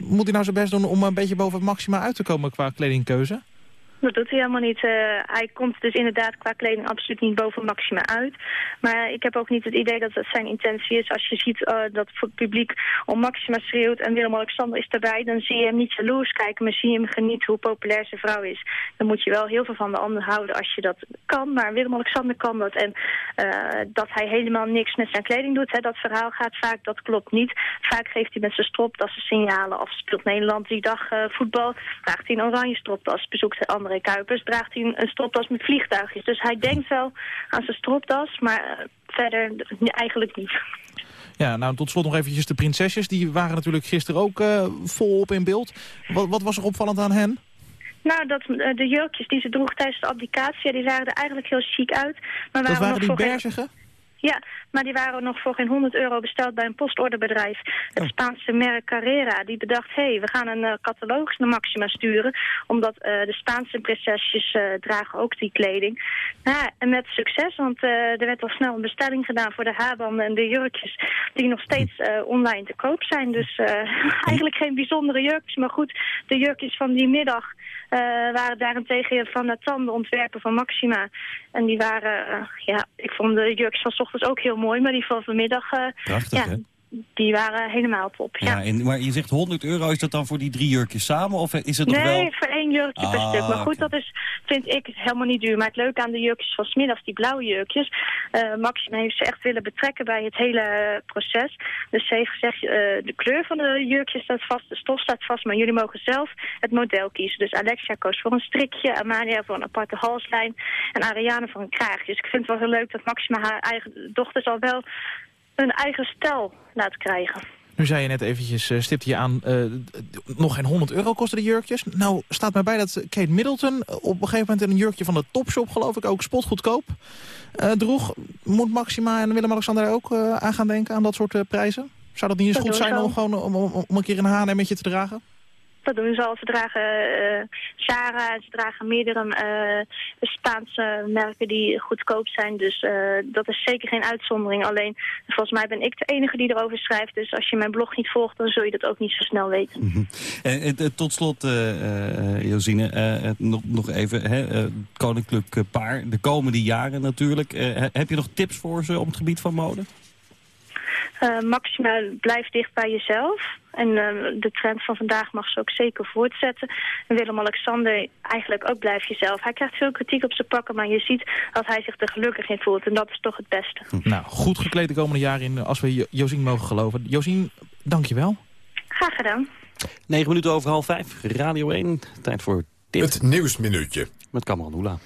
Moet hij nou zijn best doen om een beetje boven het maxima uit te komen qua kledingkeuze? Dat doet hij helemaal niet. Uh, hij komt dus inderdaad qua kleding absoluut niet boven maxima uit. Maar ik heb ook niet het idee dat dat zijn intentie is. Als je ziet uh, dat het publiek om maxima schreeuwt en Willem-Alexander is erbij... dan zie je hem niet jaloers kijken, maar zie je hem genieten hoe populair zijn vrouw is. Dan moet je wel heel veel van de ander houden als je dat kan. Maar Willem-Alexander kan dat. En uh, dat hij helemaal niks met zijn kleding doet, hè, dat verhaal gaat vaak, dat klopt niet. Vaak geeft hij met zijn stropdassen signalen of speelt Nederland die dag voetbal. Draagt hij een oranje stropdas, bezoekt hij andere André Kuipers draagt hij een stropdas met vliegtuigjes. Dus hij denkt wel aan zijn stropdas, maar uh, verder eigenlijk niet. Ja, nou tot slot nog eventjes de prinsesjes. Die waren natuurlijk gisteren ook uh, volop in beeld. Wat, wat was er opvallend aan hen? Nou, dat, uh, de jurkjes die ze droeg tijdens de abdicatie, die zagen er eigenlijk heel chic uit. Maar dat waren, waren nog die? Geen... Ja, maar die waren nog voor geen 100 euro besteld bij een postorderbedrijf. Het Spaanse merk Carrera, die bedacht... hé, hey, we gaan een uh, catalogus naar Maxima sturen... omdat uh, de Spaanse prinsesjes uh, dragen ook die kleding. Ja, en met succes, want er werd al snel een bestelling gedaan... voor de haarbanden en de jurkjes... die nog steeds uh, online te koop zijn. Dus eigenlijk geen bijzondere jurkjes. Maar goed, de jurkjes van die middag... Uh, waren daarentegen van Nathan, de ontwerper van Maxima. En die waren, uh, ja, ik vond de jurkjes van 's ochtends ook heel mooi, maar die van vanmiddag, uh, Prachtig, ja, hè? Die waren helemaal top. Ja, Ja, en, maar je zegt 100 euro, is dat dan voor die drie jurkjes samen? Of is het nog nee, wel... voor één jurkje per Ah, stuk. Maar goed, dat is, vind ik helemaal niet duur. Maar het leuke aan de jurkjes van smiddags, die blauwe jurkjes... eh, Maxima heeft ze echt willen betrekken bij het hele proces. Dus ze heeft gezegd, eh, de kleur van de jurkjes staat vast, de stof staat vast... maar jullie mogen zelf het model kiezen. Dus Alexia koos voor een strikje, Amalia voor een aparte halslijn... en Ariane voor een kraag. Dus ik vind het wel heel leuk dat Maxima haar eigen dochters al wel... een eigen stijl laat krijgen. Nu zei je net eventjes, uh, stipte je aan, uh, nog geen 100 euro kosten de jurkjes. Nou staat mij bij dat Kate Middleton op een gegeven moment een jurkje van de Topshop, geloof ik, ook spotgoedkoop uh, droeg. Moet Maxima en Willem-Alexander ook aan gaan denken, aan dat soort prijzen? Zou dat niet eens Dat goed zijn om, gewoon, om, om, om een keer een H&M'tje te dragen? Dat doen ze al. Ze dragen uh, Zara, ze dragen meerdere uh, Spaanse merken die goedkoop zijn. Dus uh, dat is zeker geen uitzondering. Alleen, volgens mij ben ik de enige die erover schrijft. Dus als je mijn blog niet volgt, dan zul je dat ook niet zo snel weten. Mm -hmm. en, en, tot slot, Josine, nog, nog even. Hè, Koninklijk Paar, de komende jaren natuurlijk. heb je nog tips voor ze op het gebied van mode? Uh, Maxima, blijf dicht bij jezelf. En uh, de trend van vandaag mag ze ook zeker voortzetten. En Willem-Alexander, eigenlijk ook blijf jezelf. Hij krijgt veel kritiek op zijn pakken, maar je ziet dat hij zich er gelukkig in voelt. En dat is toch het beste. Nou, goed gekleed de komende jaren in, als we Josien mogen geloven. Josien, dank je wel. Graag gedaan. 9 minuten over half 5, Radio 1. Tijd voor dit. Het Nieuwsminuutje. Met Oela.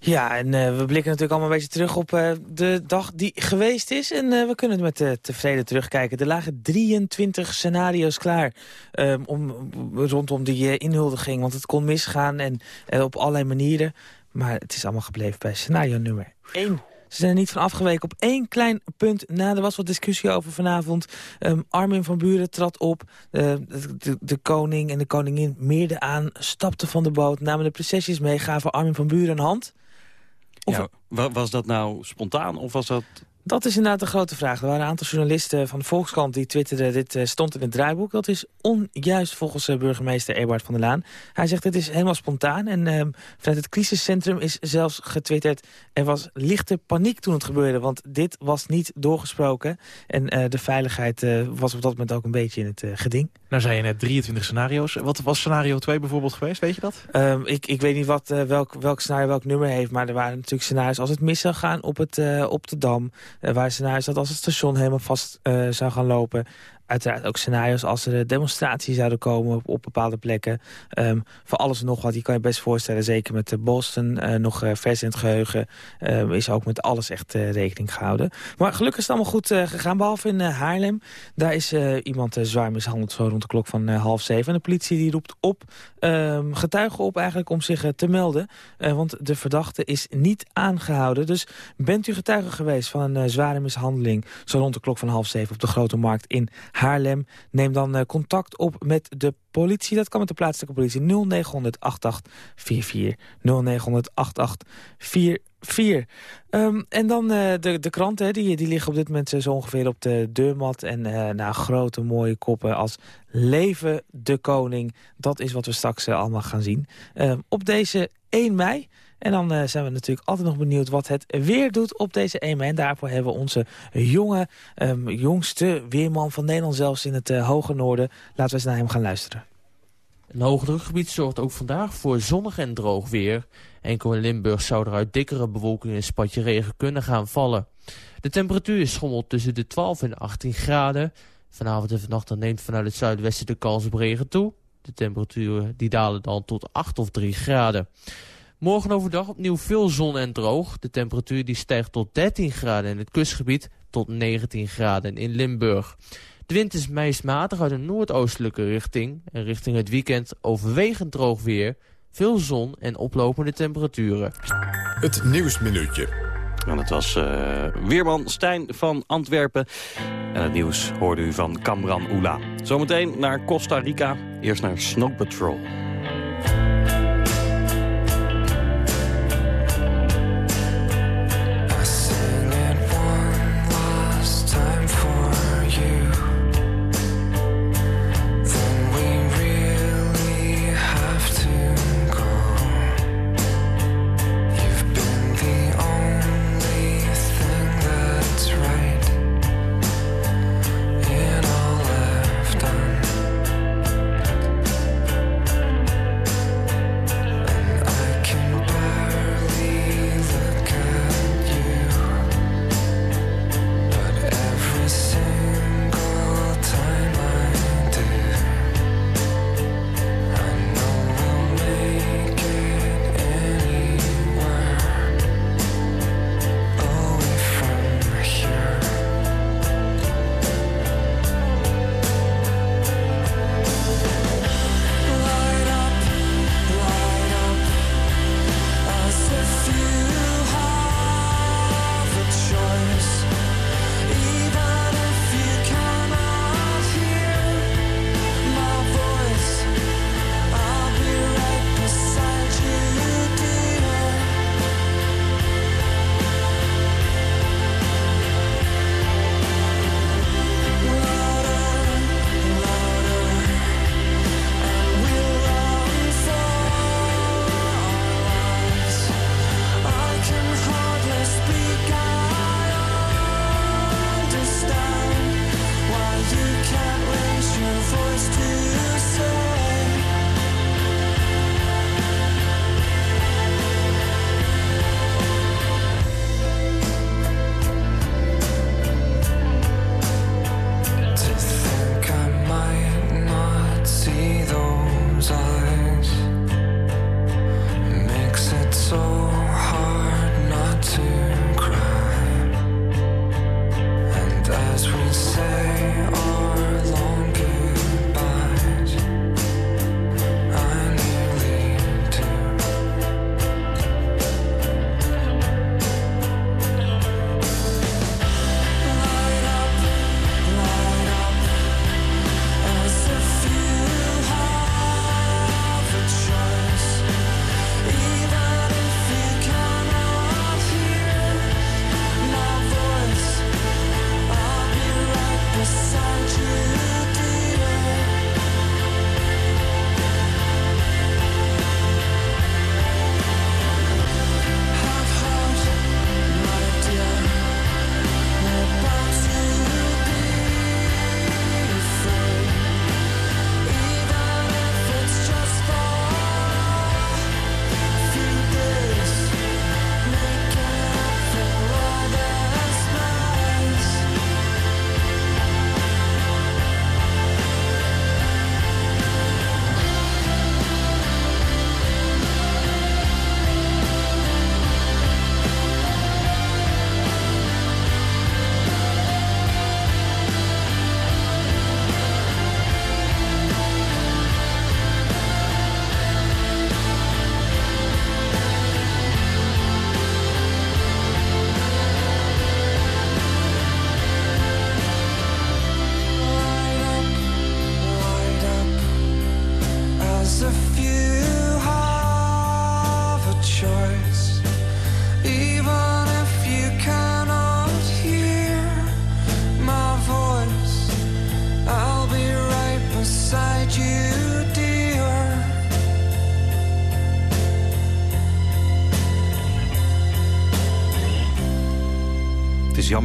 Ja, en uh, we blikken natuurlijk allemaal een beetje terug op uh, de dag die geweest is. En uh, we kunnen het met tevreden terugkijken. Er lagen 23 scenario's klaar um, om, rondom die inhuldiging. Want het kon misgaan en op allerlei manieren. Maar het is allemaal gebleven bij scenario nummer 1. Ze zijn er niet van afgeweken op één klein punt na. Er was wat discussie over vanavond. Um, Armin van Buren trad op. De, de, de, koning en de koningin meerden aan. Stapten van de boot. Namen de prinsesjes mee. Gaven Armin van Buren een hand. Ja, was dat nou spontaan of was dat... Dat is inderdaad de grote vraag. Er waren een aantal journalisten van de Volkskrant die twitterden... dit eh, stond in het draaiboek. Dat is onjuist volgens eh, burgemeester Eberhard van der Laan. Hij zegt het is helemaal spontaan. En eh, vanuit het crisiscentrum is zelfs getwitterd... er was lichte paniek toen het gebeurde, want dit was niet doorgesproken. En eh, de veiligheid eh, was op dat moment ook een beetje in het eh, geding. Nou zei je net 23 scenario's. Wat was scenario 2 bijvoorbeeld geweest, weet je dat? Ehm, ik, ik weet niet wat, welk, welk scenario welk nummer heeft, maar er waren natuurlijk scenario's als het mis zou gaan op, het, op de Dam. Er waren scenario's dat als het station helemaal vast eh, zou gaan lopen. Uiteraard ook scenario's als er demonstraties zouden komen op, bepaalde plekken. Ehm, voor alles en nog wat, je kan je best voorstellen, zeker met de Boston, eh, nog eh, vers in het geheugen, ehm, is ook met alles echt eh, rekening gehouden. Maar gelukkig is het allemaal goed eh, gegaan, behalve in eh, Haarlem. Daar is eh, iemand eh, zwaar mishandeld zo rond de klok van eh, half zeven. En de politie die roept op, ehm, getuigen op eigenlijk om zich eh, te melden. Eh, want de verdachte is niet aangehouden. Dus bent u getuige geweest van een eh, zware mishandeling... zo rond de klok van half zeven op de Grote Markt in Haarlem... neem dan eh, contact op met de politie. Dat kan met de plaatselijke politie 0900 8844. 0900 8844. Ehm, en dan eh, de, de kranten, hè, die, die liggen op dit moment zo ongeveer op de deurmat. En eh nou, grote mooie koppen als Leven de Koning. Dat is wat we straks eh, allemaal gaan zien. Ehm, op deze 1 mei. En dan eh, zijn we natuurlijk altijd nog benieuwd wat het weer doet op deze 1 mei. En daarvoor hebben we onze jonge, ehm, jongste weerman van Nederland zelfs in het eh, hoge noorden. Laten we eens naar hem gaan luisteren. Een hoogdrukgebied zorgt ook vandaag voor zonnig en droog weer. Enkel in Limburg zou er uit dikkere bewolking een spatje regen kunnen gaan vallen. De temperatuur schommelt tussen de 12 en 18 graden. Vanavond en vannacht neemt vanuit het zuidwesten de kans op regen toe. De temperaturen die dalen dan tot 8 of 3 graden. Morgen overdag opnieuw veel zon en droog. De temperatuur die stijgt tot 13 graden in het kustgebied tot 19 graden in Limburg. De wind is meest matig uit een noordoostelijke richting. En richting het weekend overwegend droog weer. Veel zon en oplopende temperaturen. Het Nieuwsminuutje. En het was eh, weerman Stijn van Antwerpen. En het nieuws hoorde u van Kamran Oela. Zometeen naar Costa Rica. Eerst naar Snow Patrol.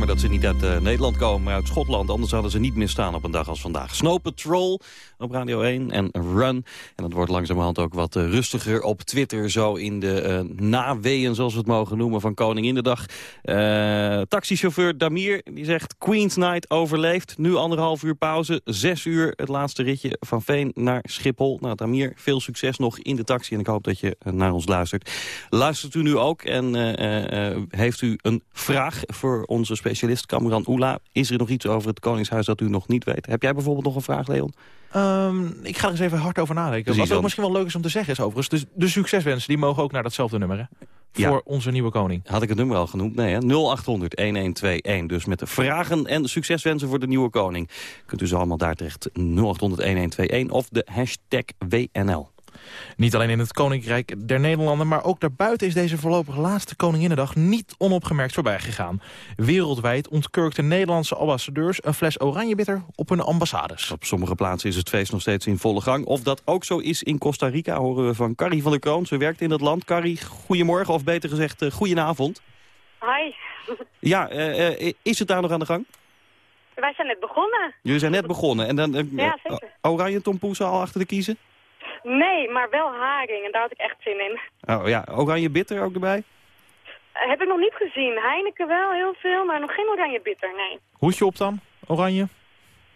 Dat ze niet uit eh, Nederland komen, maar uit Schotland. Anders hadden ze niet meer staan op een dag als vandaag. Snow Patrol op Radio 1 en Run. En dat wordt langzamerhand ook wat eh, rustiger op Twitter. Zo in de eh naweeën, zoals we het mogen noemen, van Koninginnedag. Eh taxichauffeur Damir die zegt Queen's Night overleeft. Nu anderhalf uur pauze. Zes uur het laatste ritje van Veen naar Schiphol. Nou Damir, veel succes nog in de taxi. En ik hoop dat je naar ons luistert. Luistert u nu ook en heeft u een vraag voor onze specialist Kamran Oela? Is er nog iets over het Koningshuis dat u nog niet weet? Heb jij bijvoorbeeld nog een vraag, Leon? Ehm, ik ga er eens even hard over nadenken. Wat ook misschien wel leuk is om te zeggen is overigens... de, de succeswensen die mogen ook naar datzelfde nummer, hè? Ja. Voor onze nieuwe koning. Had ik het nummer al genoemd? Nee, hè? 0800-1121. Dus met de vragen en succeswensen voor de nieuwe koning. Kunt u ze allemaal daar terecht. 0800-1121 of de hashtag WNL. Niet alleen in het Koninkrijk der Nederlanden... maar ook daarbuiten is deze voorlopig laatste Koninginnedag niet onopgemerkt voorbij gegaan. Wereldwijd ontkurkten Nederlandse ambassadeurs een fles oranjebitter op hun ambassades. Op sommige plaatsen is het feest nog steeds in volle gang. Of dat ook zo is in Costa Rica horen we van Carrie van der Kroon. Ze werkt in dat land. Carrie, goedemorgen of beter gezegd eh, goedenavond. Hi. Ja, eh, eh, is het daar nog aan de gang? Wij zijn net begonnen. Jullie zijn net begonnen. En dan eh, Ja, zeker. oranje tompoesen al achter de kiezen? Nee, maar wel haring en daar had ik echt zin in. Oh ja, oranje bitter ook erbij? Eh, heb ik nog niet gezien. Heineken wel heel veel, maar nog geen oranje bitter, nee. Hoedje op dan, oranje?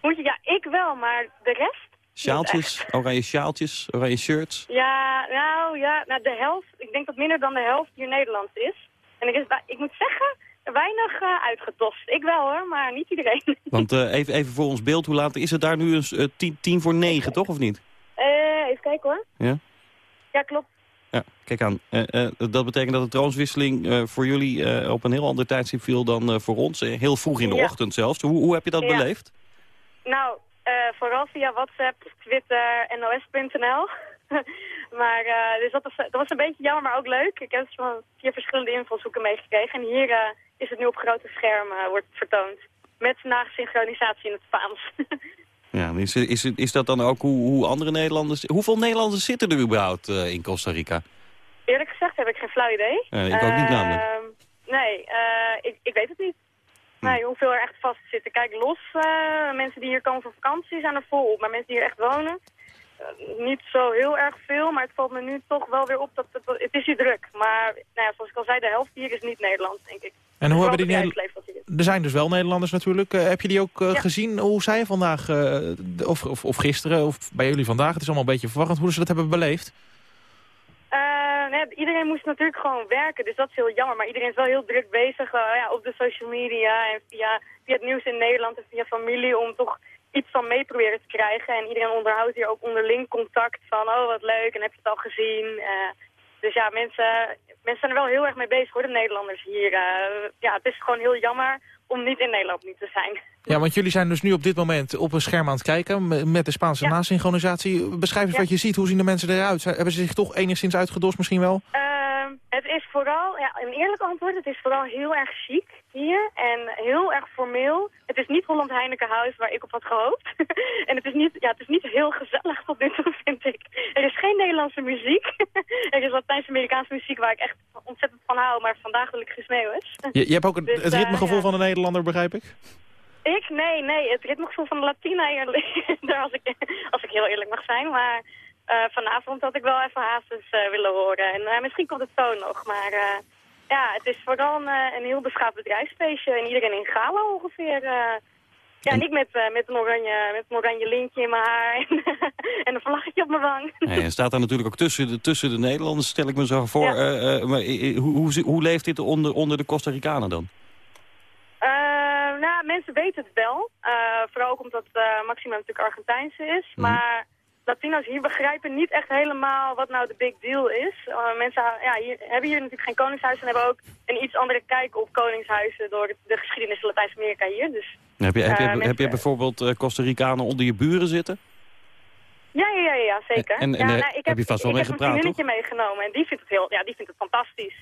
Moet je, ja, ik wel, maar de rest? Sjaaltjes, oranje sjaaltjes, oranje shirts. Ja, nou ja, nou, de helft, ik denk dat minder dan de helft hier Nederlands is. En er is, ik moet zeggen, weinig eh, uitgedost. Ik wel hoor, maar niet iedereen. Want eh, even, even voor ons beeld, hoe laat is het daar nu? Een, eh, tien, tien voor negen, toch? Of niet? Even kijken hoor. Ja? Ja, klopt. Ja, kijk aan. Eh, eh, dat betekent dat de troonswisseling eh, voor jullie op een heel ander tijdstip viel dan voor ons. Heel vroeg in de Ja. ochtend zelfs. Hoe, hoe heb je dat Ja. beleefd? Nou, vooral via WhatsApp, Twitter, nos.nl. maar dus dat, was, dat was een beetje jammer, maar ook leuk. Ik heb van vier verschillende invalshoeken meegekregen. En hier is het nu op grote schermen wordt vertoond. Met nagesynchronisatie in het Spaans. Ja, is, is, is dat dan ook hoe, hoe andere Nederlanders... Hoeveel Nederlanders zitten er überhaupt eh, in Costa Rica? Eerlijk gezegd heb ik geen flauw idee. Ja, ik ook niet namelijk. Ehm, nee, eh, ik, ik weet het niet. Nee, hoeveel er echt vast zitten. Kijk, los, eh, mensen die hier komen voor vakantie zijn er volop. Maar mensen die hier echt wonen, niet zo heel erg veel. Maar het valt me nu toch wel weer op dat het, het is hier druk. Maar nou ja, zoals ik al zei, de helft hier is niet Nederlands, denk ik. En hoe Vooral hebben die het Nederl- bedrijfsleven dat hier is. Er zijn dus wel Nederlanders natuurlijk. Eh, heb je die ook eh, Ja. gezien hoe zij vandaag, d- of, of, of gisteren, of bij jullie vandaag, het is allemaal een beetje verwarrend hoe ze dat hebben beleefd? Nee, iedereen moest natuurlijk gewoon werken, dus dat is heel jammer. Maar iedereen is wel heel druk bezig ja, op de social media en via, via het nieuws in Nederland en via familie om toch iets van mee proberen te krijgen. En iedereen onderhoudt hier ook onderling contact van, oh wat leuk, en heb je het al gezien? Eh, dus ja, mensen, mensen zijn er wel heel erg mee bezig hoor, de Nederlanders hier. Eh, ja, het is gewoon heel jammer om niet in Nederland niet te zijn. Ja, want jullie zijn dus nu op dit moment op een scherm aan het kijken me- met de Spaanse Ja. nasynchronisatie. Beschrijf eens Ja. wat je ziet. Hoe zien de mensen eruit? Hebben ze zich toch enigszins uitgedost misschien wel? Ehm, het is vooral, ja, een eerlijk antwoord, het is vooral heel erg chic hier en heel erg formeel. Het is niet Holland Heineken House waar ik op had gehoopt. en het is, niet, ja, het is niet heel gezellig tot nu toe, vind ik. Er is geen Nederlandse muziek. er is Latijns-Amerikaanse muziek waar ik echt ontzettend van hou, maar vandaag wil ik gesmeeuw is. Je, je hebt ook het, Dus, het eh, ritmegevoel ja. van de Nederlander, begrijp ik? Ik? Nee, nee. Het ritmegevoel van de Latina. Daar als ik, als ik heel eerlijk mag zijn. Maar eh, vanavond had ik wel even Hazes eh, willen horen. En misschien komt het zo nog. Maar ja, het is vooral een, eh, een heel beschaafd bedrijfsfeestje. En iedereen in gala ongeveer. eh. ja, niet met, eh, met, een oranje, met een oranje lintje in mijn haar. En, en een vlaggetje op mijn wang. Nee, hij staat daar natuurlijk ook tussen de, tussen de Nederlanders, stel ik me zo voor. Ja. Maar hoe, hoe, hoe leeft dit onder, onder de Costa Ricanen dan? Nou, mensen weten het wel. Vooral ook omdat Maxima natuurlijk Argentijnse is. Maar Latino's hier begrijpen niet echt helemaal wat nou de big deal is. Eh, mensen ja, hier, hebben hier natuurlijk geen koningshuis en hebben ook een iets andere kijk op koningshuizen door de, de geschiedenis van Latijns-Amerika hier. Dus Heb je, heb je, Eh, heb je bijvoorbeeld eh, Costa Ricanen onder je buren zitten? Ja, ja, ja, ja zeker. En- en ja, nou, ik heb je vast wel ik mee heb gepraat, een vriendinnetje meegenomen en die vindt het, heel, ja, die vindt het fantastisch.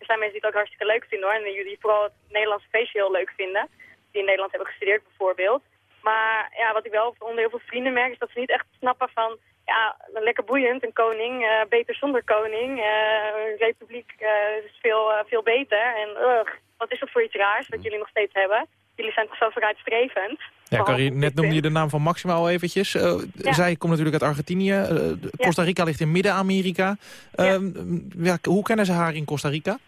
Er zijn mensen die het ook hartstikke leuk vinden hoor. En die, die vooral het Nederlandse feestje heel leuk vinden. Die in Nederland hebben gestudeerd bijvoorbeeld. Maar ja, wat ik wel onder heel veel vrienden merk is dat ze niet echt snappen van... Ja, lekker boeiend, een koning, eh, beter zonder koning. eh, een republiek eh, is veel, veel beter. En ugh, wat is dat voor iets raars wat jullie nog steeds hebben? Jullie zijn toch zo vooruitstrevend? Ja, Carrie, net noemde je de naam van Maxima al eventjes. Zij komt natuurlijk uit Argentinië. Costa Rica ligt in Midden-Amerika. Ehm, ja, hoe kennen ze haar in Costa Rica?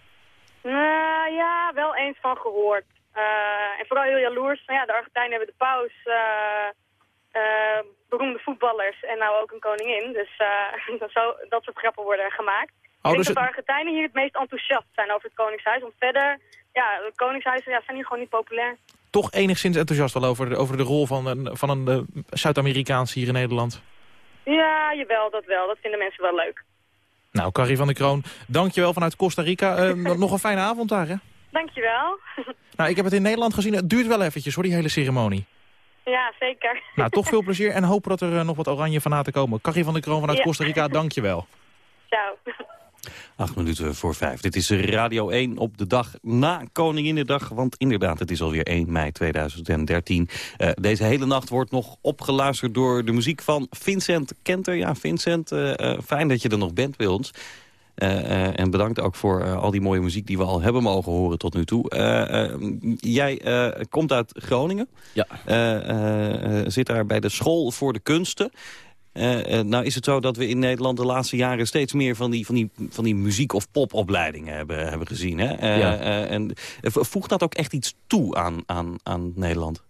Nou ja, wel eens van gehoord. Eh, en vooral heel jaloers. Nou ja, de Argentijnen hebben de paus, eh, eh, beroemde voetballers en nou ook een koningin. Dus dat, zo, dat soort grappen worden gemaakt. Oh, ik dus denk dat de Argentijnen hier het meest enthousiast zijn over het koningshuis. Want verder, ja, de koningshuizen ja, zijn hier gewoon niet populair. Toch enigszins enthousiast wel over de, over de rol van een, van een Zuid-Amerikaans hier in Nederland. Ja, jawel, dat wel. Dat vinden mensen wel leuk. Nou, Carrie van der Kroon, dankjewel vanuit Costa Rica. Nog een fijne avond daar, hè? Dankjewel. Nou, ik heb het in Nederland gezien. Het duurt wel eventjes, hoor, die hele ceremonie. ja, zeker. Nou, toch veel plezier en hopen dat er eh, nog wat oranje fanaten komen. Carrie van der Kroon vanuit Ja. Costa Rica, dankjewel. Ciao. Acht minuten voor vijf. Dit is Radio 1 op de dag na Koninginnedag. Want inderdaad, het is alweer 1 mei 2013. Eh, deze hele nacht wordt nog opgeluisterd door de muziek van Vincent Kenter. Ja, Vincent, eh, eh, fijn dat je er nog bent bij ons. Eh, eh, en bedankt ook voor eh, al die mooie muziek die we al hebben mogen horen tot nu toe. Jij komt uit Groningen. Ja. Zit daar bij de School voor de Kunsten. Eh, nou is het zo dat we in Nederland de laatste jaren steeds meer van die, van die, van die muziek- of popopleidingen hebben, hebben gezien. Hè? Ja. en voegt dat ook echt iets toe aan, aan, aan Nederland?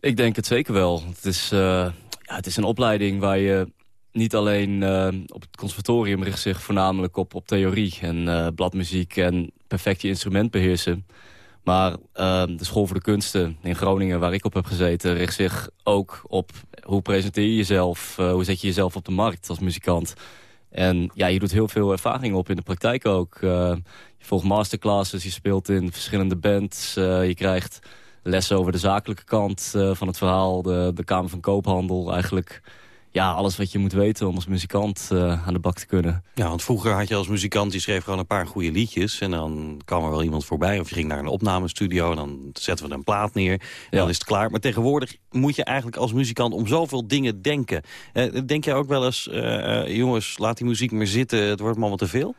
Ik denk het zeker wel. Het is, ja, het is een opleiding waar je niet alleen eh, op het conservatorium richt zich voornamelijk op, op theorie en eh, bladmuziek en perfect je instrument beheersen. Maar eh, de School voor de Kunsten in Groningen, waar ik op heb gezeten, richt zich ook op hoe presenteer je jezelf, hoe zet je jezelf op de markt als muzikant. En ja, je doet heel veel ervaring op in de praktijk ook. Je volgt masterclasses, je speelt in verschillende bands, je krijgt lessen over de zakelijke kant van het verhaal, de, de Kamer van Koophandel. Eigenlijk ja, alles wat je moet weten om als muzikant eh, aan de bak te kunnen. Ja, want vroeger had je als muzikant, die schreef gewoon een paar goede liedjes. En dan kwam er wel iemand voorbij. Of je ging naar een opnamestudio en dan zetten we een plaat neer. En Ja. dan is het klaar. Maar tegenwoordig moet je eigenlijk als muzikant om zoveel dingen denken. Eh, denk jij ook wel eens, eh, jongens, laat die muziek maar zitten. Het wordt me allemaal te veel?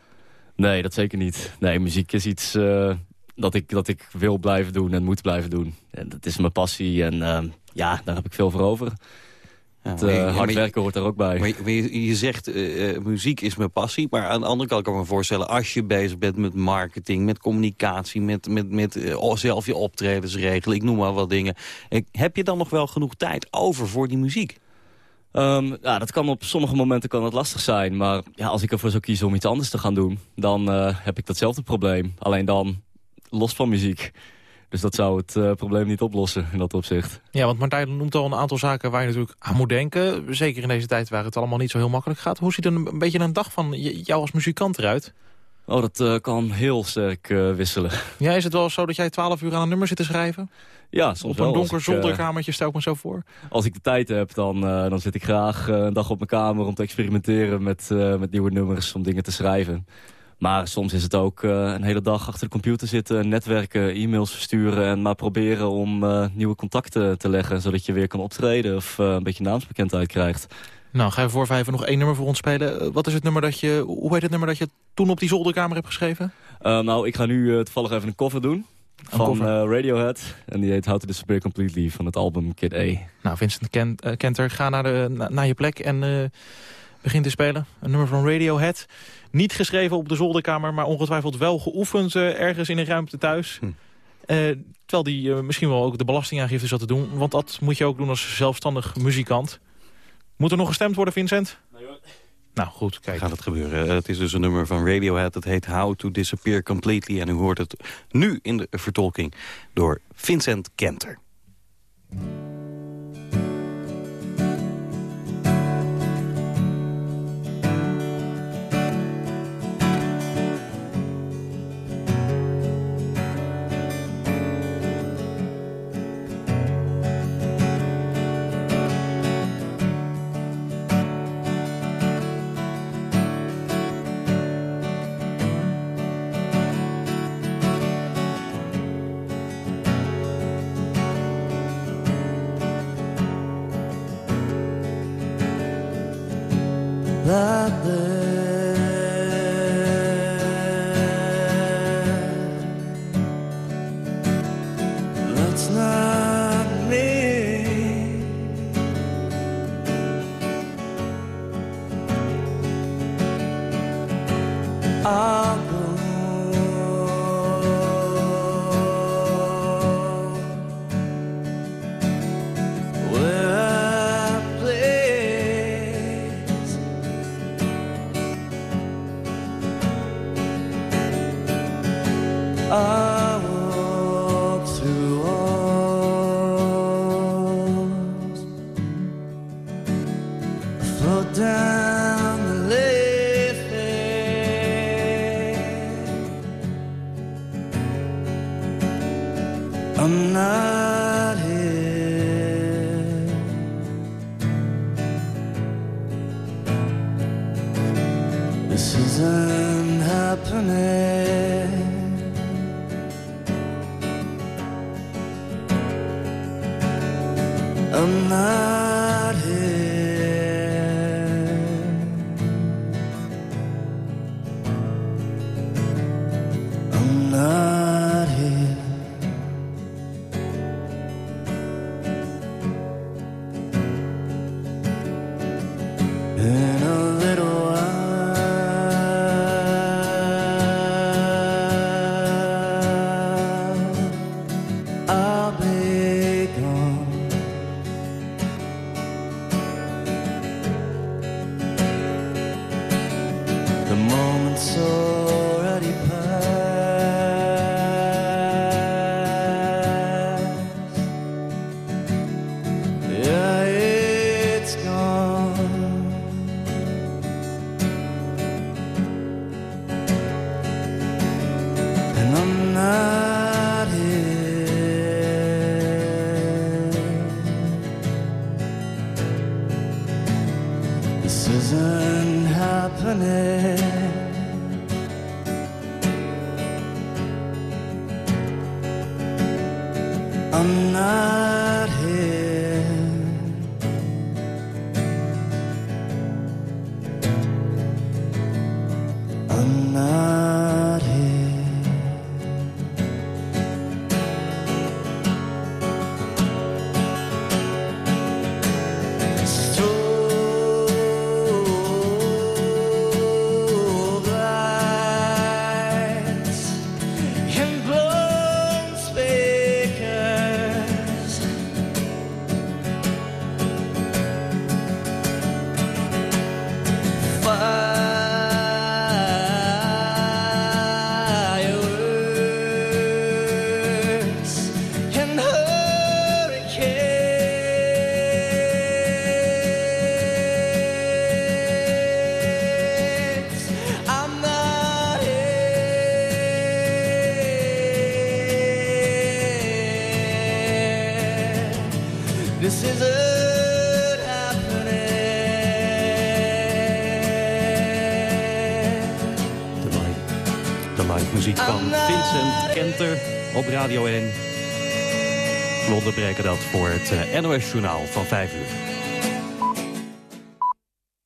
Nee, dat zeker niet. Nee, muziek is iets dat, ik, dat ik wil blijven doen en moet blijven doen. En dat is mijn passie en ja, daar heb ik veel voor over. Het eh, hard werken hoort er ook bij. Maar je, maar je- je zegt, eh, muziek is mijn passie. Maar aan de andere kant kan ik me voorstellen... als je bezig bent met marketing, met communicatie... met, met, met zelf je optredens regelen, ik noem maar wat dingen... Heb je dan nog wel genoeg tijd over voor die muziek? Ehm, ja, dat kan op sommige momenten kan het lastig zijn. Maar ja, als ik ervoor zou kiezen om iets anders te gaan doen... dan heb ik datzelfde probleem. Alleen dan los van muziek. Dus dat zou het eh, probleem niet oplossen in dat opzicht. Ja, want Martijn noemt al een aantal zaken waar je natuurlijk aan moet denken. Zeker in deze tijd waar het allemaal niet zo heel makkelijk gaat. Hoe ziet een, een beetje een dag van jou als muzikant eruit? Oh, dat eh, kan heel sterk eh, wisselen. Ja, is het wel zo dat jij twaalf uur aan een nummer zit te schrijven? Ja, soms Op een donker ik, zolderkamertje stel ik me zo voor. Als ik de tijd heb, dan, dan zit ik graag een dag op mijn kamer... om te experimenteren met, met nieuwe nummers, om dingen te schrijven. Maar soms is het ook eh, een hele dag achter de computer zitten... netwerken, e-mails versturen en maar proberen om eh, nieuwe contacten te leggen... zodat je weer kan optreden of eh, een beetje naamsbekendheid krijgt. Nou, ga je voor vijven nog één nummer voor ons spelen. Wat is het nummer dat je, hoe heet het nummer dat je toen op die zolderkamer hebt geschreven? Nou, ik ga nu toevallig even een cover doen... van Radiohead. En die heet How to Disappear Completely van het album Kid A. Nou, Vincent Kent, eh, Kenter, ga naar, de, na- naar je plek en begin te spelen. Een nummer van Radiohead. Niet geschreven op de zolderkamer, maar ongetwijfeld wel geoefend eh, ergens in een ruimte thuis. Eh, terwijl die eh, misschien wel ook de belastingaangifte zat te doen. Want dat moet je ook doen als zelfstandig muzikant. Moet er nog gestemd worden, Vincent? Nou, goed, kijk. Gaat het gebeuren. Het is dus een nummer van Radiohead. Het heet How to Disappear Completely. En u hoort het nu in de vertolking door Vincent Kenter. that day. op Radio 1. We onderbreken dat voor het eh, NOS Journaal van 5 uur.